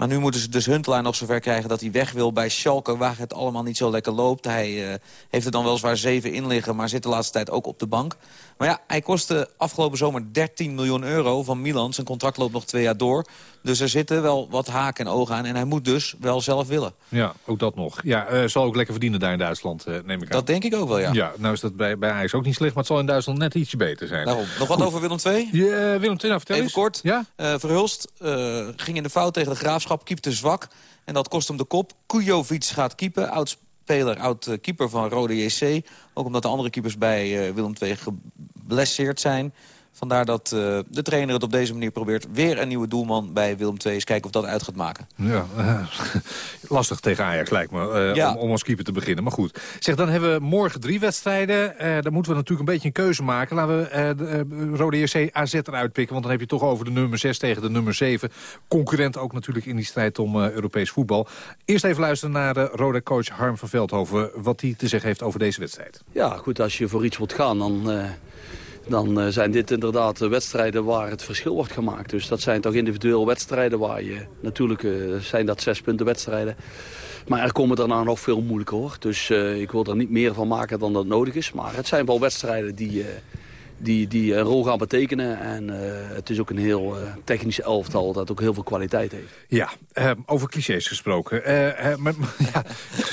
Maar nu moeten ze dus Huntelaar nog zover krijgen dat hij weg wil bij Schalke... waar het allemaal niet zo lekker loopt. Hij uh, heeft er dan weliswaar zeven in liggen, maar zit de laatste tijd ook op de bank. Maar ja, hij kostte afgelopen zomer 13 miljoen euro van Milan. Zijn contract loopt nog twee jaar door. Dus er zitten wel wat haken en ogen aan. En hij moet dus wel zelf willen. Ja, ook dat nog. Ja, uh, zal ook lekker verdienen daar in Duitsland, uh, neem ik aan. Dat denk ik ook wel, ja. Ja, nou is dat bij, bij Ajax ook niet slecht, maar het zal in Duitsland net ietsje beter zijn. Daarom. Nog wat over Willem II? Ja, Willem II, nou vertel Even eens. kort. Ja? Uh, Verhulst ging in de fout tegen de Graafschap, keepte zwak. En dat kost hem de kop. Kujovic gaat keepen, oud speler, oud keeper van Rode JC. Ook omdat de andere keepers bij Willem II geblesseerd zijn. Vandaar dat uh, de trainer het op deze manier probeert. Weer een nieuwe doelman bij Willem II. Eens kijken of dat uit gaat maken. Ja, uh, lastig tegen Ajax lijkt me. Uh, ja. om, om als keeper te beginnen. Maar goed. Zeg, dan hebben we morgen drie wedstrijden. dan moeten we natuurlijk een beetje een keuze maken. Laten we de, Rode JC AZ eruit pikken. Want dan heb je toch over de nummer 6 tegen de nummer 7. Concurrent ook natuurlijk in die strijd om Europees voetbal. Eerst even luisteren naar de Rode coach Harm van Veldhoven. Wat hij te zeggen heeft over deze wedstrijd. Ja, goed. Als je voor iets wilt gaan, dan dan uh, zijn dit inderdaad de wedstrijden waar het verschil wordt gemaakt. Dus dat zijn toch individueel wedstrijden waar je... Natuurlijk uh, zijn dat zes punten wedstrijden. Maar er komen daarna nog veel moeilijker hoor. Dus uh, ik wil er niet meer van maken dan dat nodig is. Maar het zijn wel wedstrijden die, die, die een rol gaan betekenen. En het is ook een heel technisch elftal dat ook heel veel kwaliteit heeft. Ja, over clichés gesproken. maar, ja,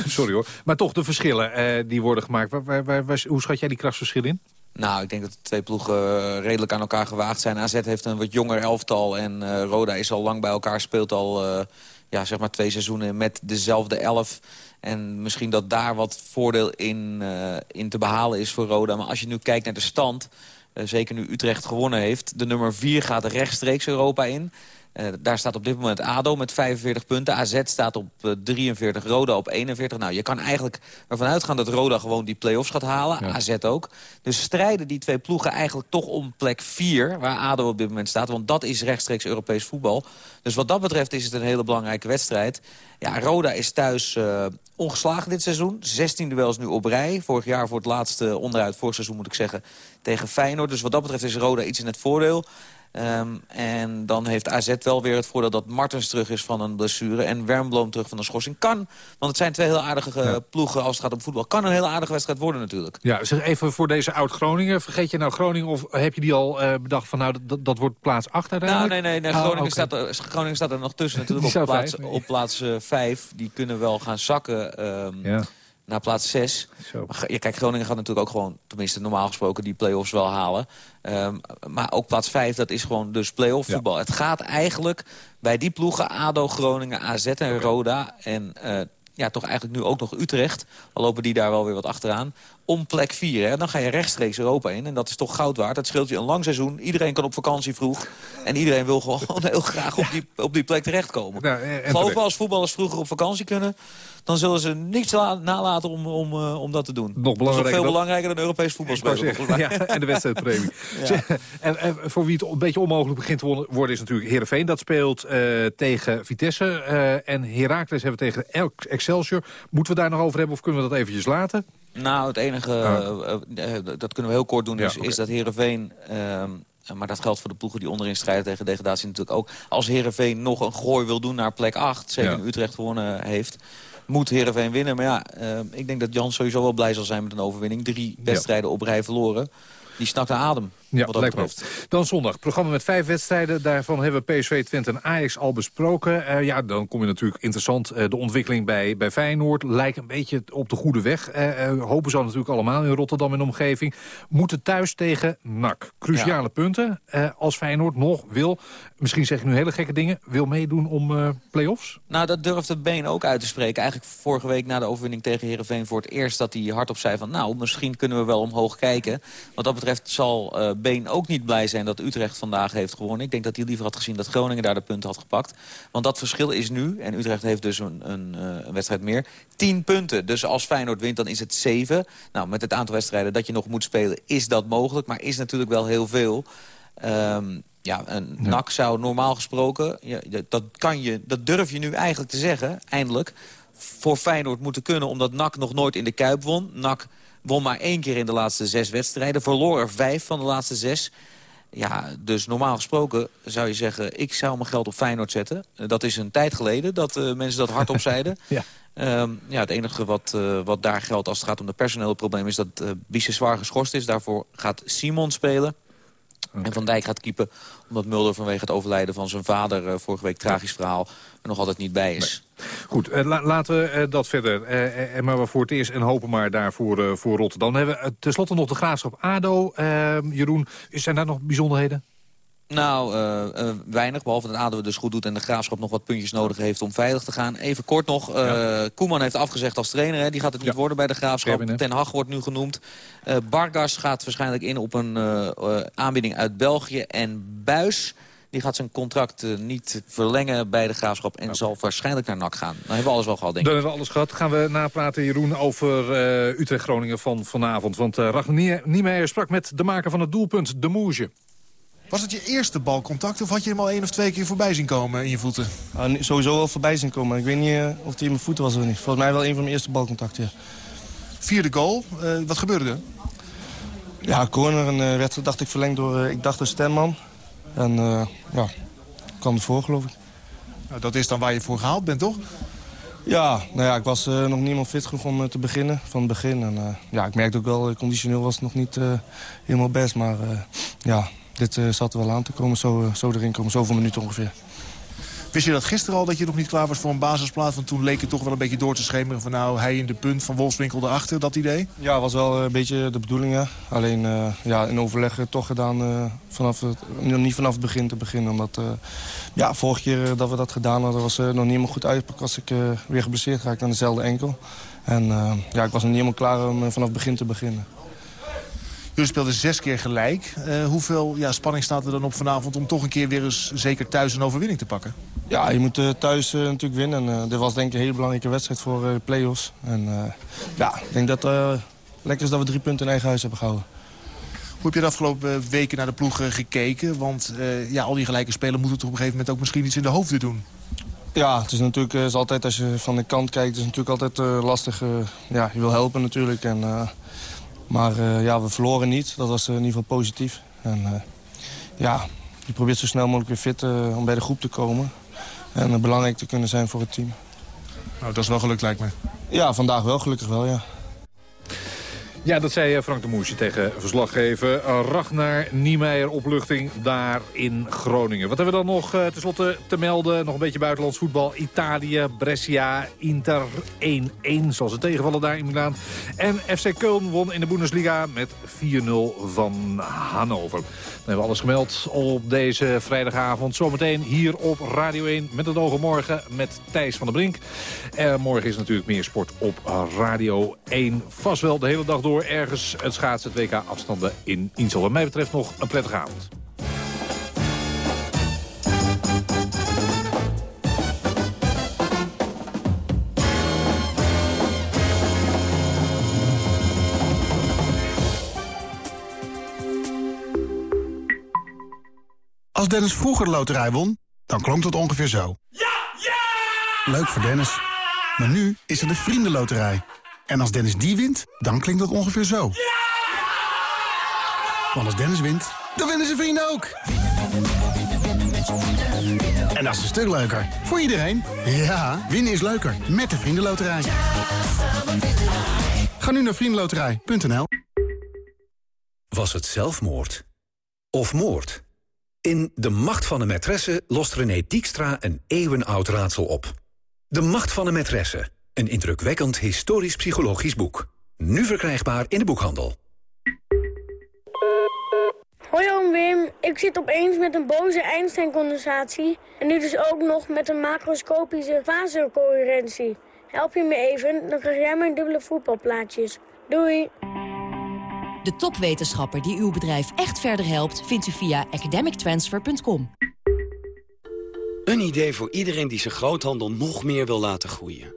sorry hoor. Maar toch de verschillen die worden gemaakt. Waar, waar, hoe schat jij die krachtsverschil in? Nou, ik denk dat de twee ploegen redelijk aan elkaar gewaagd zijn. AZ heeft een wat jonger elftal en uh, Roda is al lang bij elkaar. Speelt al uh, ja, zeg maar twee seizoenen met dezelfde elf. En misschien dat daar wat voordeel in, in te behalen is voor Roda. Maar als je nu kijkt naar de stand, zeker nu Utrecht gewonnen heeft... de nummer 4 gaat rechtstreeks Europa in... Uh, daar staat op dit moment ADO met 45 punten. AZ staat op uh, 43, Roda op 41. Nou, je kan eigenlijk ervan uitgaan dat Roda gewoon die play-offs gaat halen. Ja. AZ ook. Dus strijden die twee ploegen eigenlijk toch om plek 4... waar ADO op dit moment staat. Want dat is rechtstreeks Europees voetbal. Dus wat dat betreft is het een hele belangrijke wedstrijd. Ja, Roda is thuis uh, ongeslagen dit seizoen. 16 duels nu op rij. Vorig jaar voor het laatste onderuit, vorig seizoen moet ik zeggen, tegen Feyenoord. Dus wat dat betreft is Roda iets in het voordeel. Um, en dan heeft AZ wel weer het voordeel dat Martens terug is van een blessure... en Wernbloem terug van een schorsing. Kan, want het zijn twee heel aardige ja. ploegen als het gaat om voetbal. Kan een hele aardige wedstrijd worden natuurlijk. Ja, zeg even voor deze oud-Groningen. Vergeet je nou Groningen of heb je die al uh, bedacht van... nou, dat, dat wordt plaats 8 uiteindelijk? Nou, nee, nee, nee Groningen, oh, okay. staat er, Groningen staat er nog tussen natuurlijk op plaats, vijf, nee. op plaats 5. Uh, die kunnen wel gaan zakken... Um, ja naar plaats 6. Ja, kijk, Groningen gaat natuurlijk ook gewoon, tenminste normaal gesproken, die play-offs wel halen. Um, maar ook plaats 5, dat is gewoon dus play-off voetbal. Ja. Het gaat eigenlijk bij die ploegen, ADO, Groningen, AZ en okay. Roda... en uh, ja, toch eigenlijk nu ook nog Utrecht, al lopen die daar wel weer wat achteraan... om plek 4. Hè. Dan ga je rechtstreeks Europa in en dat is toch goud waard. Dat scheelt je een lang seizoen. Iedereen kan op vakantie vroeg. En iedereen wil gewoon heel graag op die, op die plek terechtkomen. Nou, Geloof als voetballers vroeger op vakantie kunnen dan zullen ze niets nalaten om, om, uh, om dat te doen. Nog belangrijker dat is veel dan... belangrijker dan Europees voetbal spelen. Ja, en de wedstrijdpremie. ja. en, en, voor wie het een beetje onmogelijk begint te worden is natuurlijk Heerenveen. Dat speelt uh, tegen Vitesse. Uh, en Heracles hebben we tegen Excelsior. Moeten we daar nog over hebben of kunnen we dat eventjes laten? Nou, het enige, uh, dat kunnen we heel kort doen, is, ja, okay. is dat Heerenveen... maar dat geldt voor de ploegen die onderin strijden tegen degradatie natuurlijk ook. Als Heerenveen nog een gooi wil doen naar plek 8, zeker ja. Utrecht gewonnen heeft moet Heerenveen winnen. Maar ja, uh, ik denk dat Jan sowieso wel blij zal zijn met een overwinning. Drie wedstrijden op rij verloren. Die snakt naar adem. Ja, wat dat betreft. Dan zondag. Programma met vijf wedstrijden. Daarvan hebben we PSV, Twente en Ajax al besproken. Uh, ja, dan kom je natuurlijk interessant. Uh, de ontwikkeling bij, bij Feyenoord lijkt een beetje op de goede weg. Uh, hopen ze natuurlijk allemaal in Rotterdam en omgeving. Moeten thuis tegen NAC. Cruciale ja. punten. als Feyenoord nog wil, misschien zeg ik nu hele gekke dingen... wil meedoen om play-offs? Nou, dat durft het Been ook uit te spreken. Eigenlijk vorige week na de overwinning tegen Heerenveen... voor het eerst dat hij hardop zei van... nou, misschien kunnen we wel omhoog kijken. Wat dat betreft zal Been ook niet blij zijn dat Utrecht vandaag heeft gewonnen. Ik denk dat hij liever had gezien dat Groningen daar de punten had gepakt. Want dat verschil is nu, en Utrecht heeft dus een, een, een wedstrijd meer, 10 punten. Dus als Feyenoord wint, dan is het 7. Nou, met het aantal wedstrijden dat je nog moet spelen, is dat mogelijk. Maar is natuurlijk wel heel veel. Um, ja, een ja. NAC zou normaal gesproken, ja, dat, kan je, dat durf je nu eigenlijk te zeggen, eindelijk, voor Feyenoord moeten kunnen, omdat NAC nog nooit in de Kuip won. NAC won maar één keer in de laatste zes wedstrijden. Verloor er vijf van de laatste zes. Ja, dus normaal gesproken zou je zeggen... ik zou mijn geld op Feyenoord zetten. Eh, dat is een tijd geleden dat uh, mensen dat hardop zeiden. ja. Um, ja, het enige wat, uh, wat daar geldt als het gaat om de personele probleem... is dat uh, Biese zwaar geschorst is. Daarvoor gaat Simon spelen. En Van Dijk gaat keepen omdat Mulder vanwege het overlijden van zijn vader... Uh, vorige week tragisch verhaal er nog altijd niet bij is. Goed, la laten we dat verder. en maar voor het eerst en hopen maar daar voor, voor Rotterdam. Dan hebben we tenslotte nog de graafschap ADO. Ehm, Jeroen, zijn daar nog bijzonderheden? Nou, uh, uh, weinig. Behalve dat ADO dus goed doet en de Graafschap nog wat puntjes nodig heeft om veilig te gaan. Even kort nog. Uh, ja. Koeman heeft afgezegd als trainer. Hè. Die gaat het niet ja. worden bij de Graafschap. Kevin, Ten Hag wordt nu genoemd. Bargas gaat waarschijnlijk in op een aanbieding uit België. En Buis... Die gaat zijn contract niet verlengen bij de Graafschap... en okay. zal waarschijnlijk naar NAC gaan. Dan hebben we alles wel gehad, denk ik. Dan hebben we alles gehad. Gaan we napraten, Jeroen, over Utrecht-Groningen van vanavond. Want uh, Ragnar Niemeyer sprak met de maker van het doelpunt, De Moege. Was het je eerste balcontact of had je hem al één of twee keer voorbij zien komen in je voeten? Uh, sowieso wel voorbij zien komen. Ik weet niet uh, of hij in mijn voeten was of niet. Volgens mij wel een van mijn eerste balcontacten, ja. Vierde goal. Uh, wat gebeurde er? Ja, corner en werd, dacht ik, verlengd door, ik dacht, een stemman. En ja, kwam ervoor, geloof ik. Nou, dat is dan waar je voor gehaald bent, toch? Ja, nou ja, ik was nog niet helemaal fit genoeg om te beginnen, van het begin. En ja, ik merkte ook wel, conditioneel was het nog niet helemaal best. Maar ja, dit uh, zat er wel aan te komen, zo, uh, zo erin komen, zoveel minuten ongeveer. Wist je dat gisteren al dat je nog niet klaar was voor een basisplaats? Want toen leek het toch wel een beetje door te schemeren van nou, hij in de punt van Wolfswinkel erachter, dat idee? Ja, was wel een beetje de bedoeling, ja. Alleen uh, ja, in overleg toch gedaan vanaf het, niet vanaf het begin te beginnen. Omdat ja, vorige keer dat we dat gedaan hadden, was nog niet helemaal goed uitgepakt als ik weer geblesseerd raakte aan dezelfde enkel. En ja, ik was nog niet helemaal klaar om vanaf het begin te beginnen. Jullie speelden zes keer gelijk. Uh, hoeveel ja, spanning staat er dan op vanavond om toch een keer weer eens zeker thuis een overwinning te pakken? Ja, je moet uh, thuis uh, natuurlijk winnen. En, dit was denk ik een hele belangrijke wedstrijd voor de play-offs. En ja, ik denk dat het lekker is dat we drie punten in eigen huis hebben gehouden. Hoe heb je de afgelopen weken naar de ploeg gekeken? Want ja, al die gelijke spelen moeten toch op een gegeven moment ook misschien iets in de hoofden doen. Ja, het is natuurlijk is altijd als je van de kant kijkt, het is natuurlijk altijd lastig. ja, je wil helpen natuurlijk. En, maar uh, ja, we verloren niet. Dat was uh, in ieder geval positief. En uh, ja, je probeert zo snel mogelijk weer fit om bij de groep te komen. En belangrijk te kunnen zijn voor het team. Nou, dat is wel gelukt lijkt me. Ja, vandaag wel gelukkig wel, ja. Ja, dat zei Frank de Moesje tegen verslaggever Ragnar Niemeyer. Opluchting daar in Groningen. Wat hebben we dan nog uh, tenslotte te melden? Nog een beetje buitenlands voetbal. Italië, Brescia, Inter 1-1. Zoals het tegenvallen daar in Milaan. En FC Köln won in de Bundesliga met 4-0 van Hannover. Dan hebben we alles gemeld op deze vrijdagavond. Zometeen hier op Radio 1 met het oog morgen met Thijs van der Brink. En morgen is natuurlijk meer sport op Radio 1. Vast wel de hele dag door ergens het schaatsen, het WK afstanden in Insel. Wat mij betreft nog een prettige avond. Als Dennis vroeger de loterij won, dan klonk dat ongeveer zo. Ja! Ja! Leuk voor Dennis. Maar nu is er de Vriendenloterij. En als Dennis die wint, dan klinkt dat ongeveer zo. Ja! Want als Dennis wint, dan winnen zijn vrienden ook. En dat is een stuk leuker. Voor iedereen. Ja, winnen is leuker. Met de Vriendenloterij. Ga nu naar vriendenloterij.nl Was het zelfmoord? Of moord? In De Macht van de Maîtresse lost René Diekstra een eeuwenoud raadsel op. De Macht van de Maîtresse. Een indrukwekkend historisch-psychologisch boek. Nu verkrijgbaar in de boekhandel. Hoi oom Wim, ik zit opeens met een boze Einstein-condensatie... en nu dus ook nog met een macroscopische fasecoherentie. Help je me even, dan krijg jij mijn dubbele voetbalplaatjes. Doei! De topwetenschapper die uw bedrijf echt verder helpt... vindt u via academictransfer.com. Een idee voor iedereen die zijn groothandel nog meer wil laten groeien.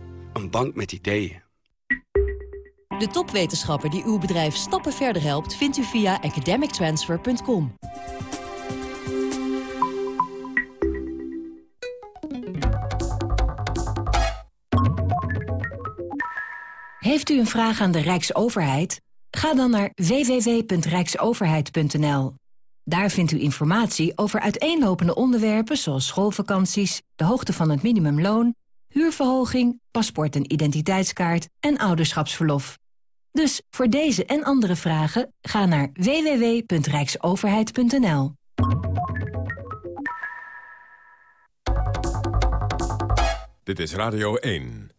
Een bank met ideeën. De topwetenschapper die uw bedrijf stappen verder helpt... vindt u via academictransfer.com. Heeft u een vraag aan de Rijksoverheid? Ga dan naar www.rijksoverheid.nl. Daar vindt u informatie over uiteenlopende onderwerpen zoals schoolvakanties, de hoogte van het minimumloon, huurverhoging, paspoort en identiteitskaart en ouderschapsverlof. Dus voor deze en andere vragen ga naar www.rijksoverheid.nl. Dit is Radio 1.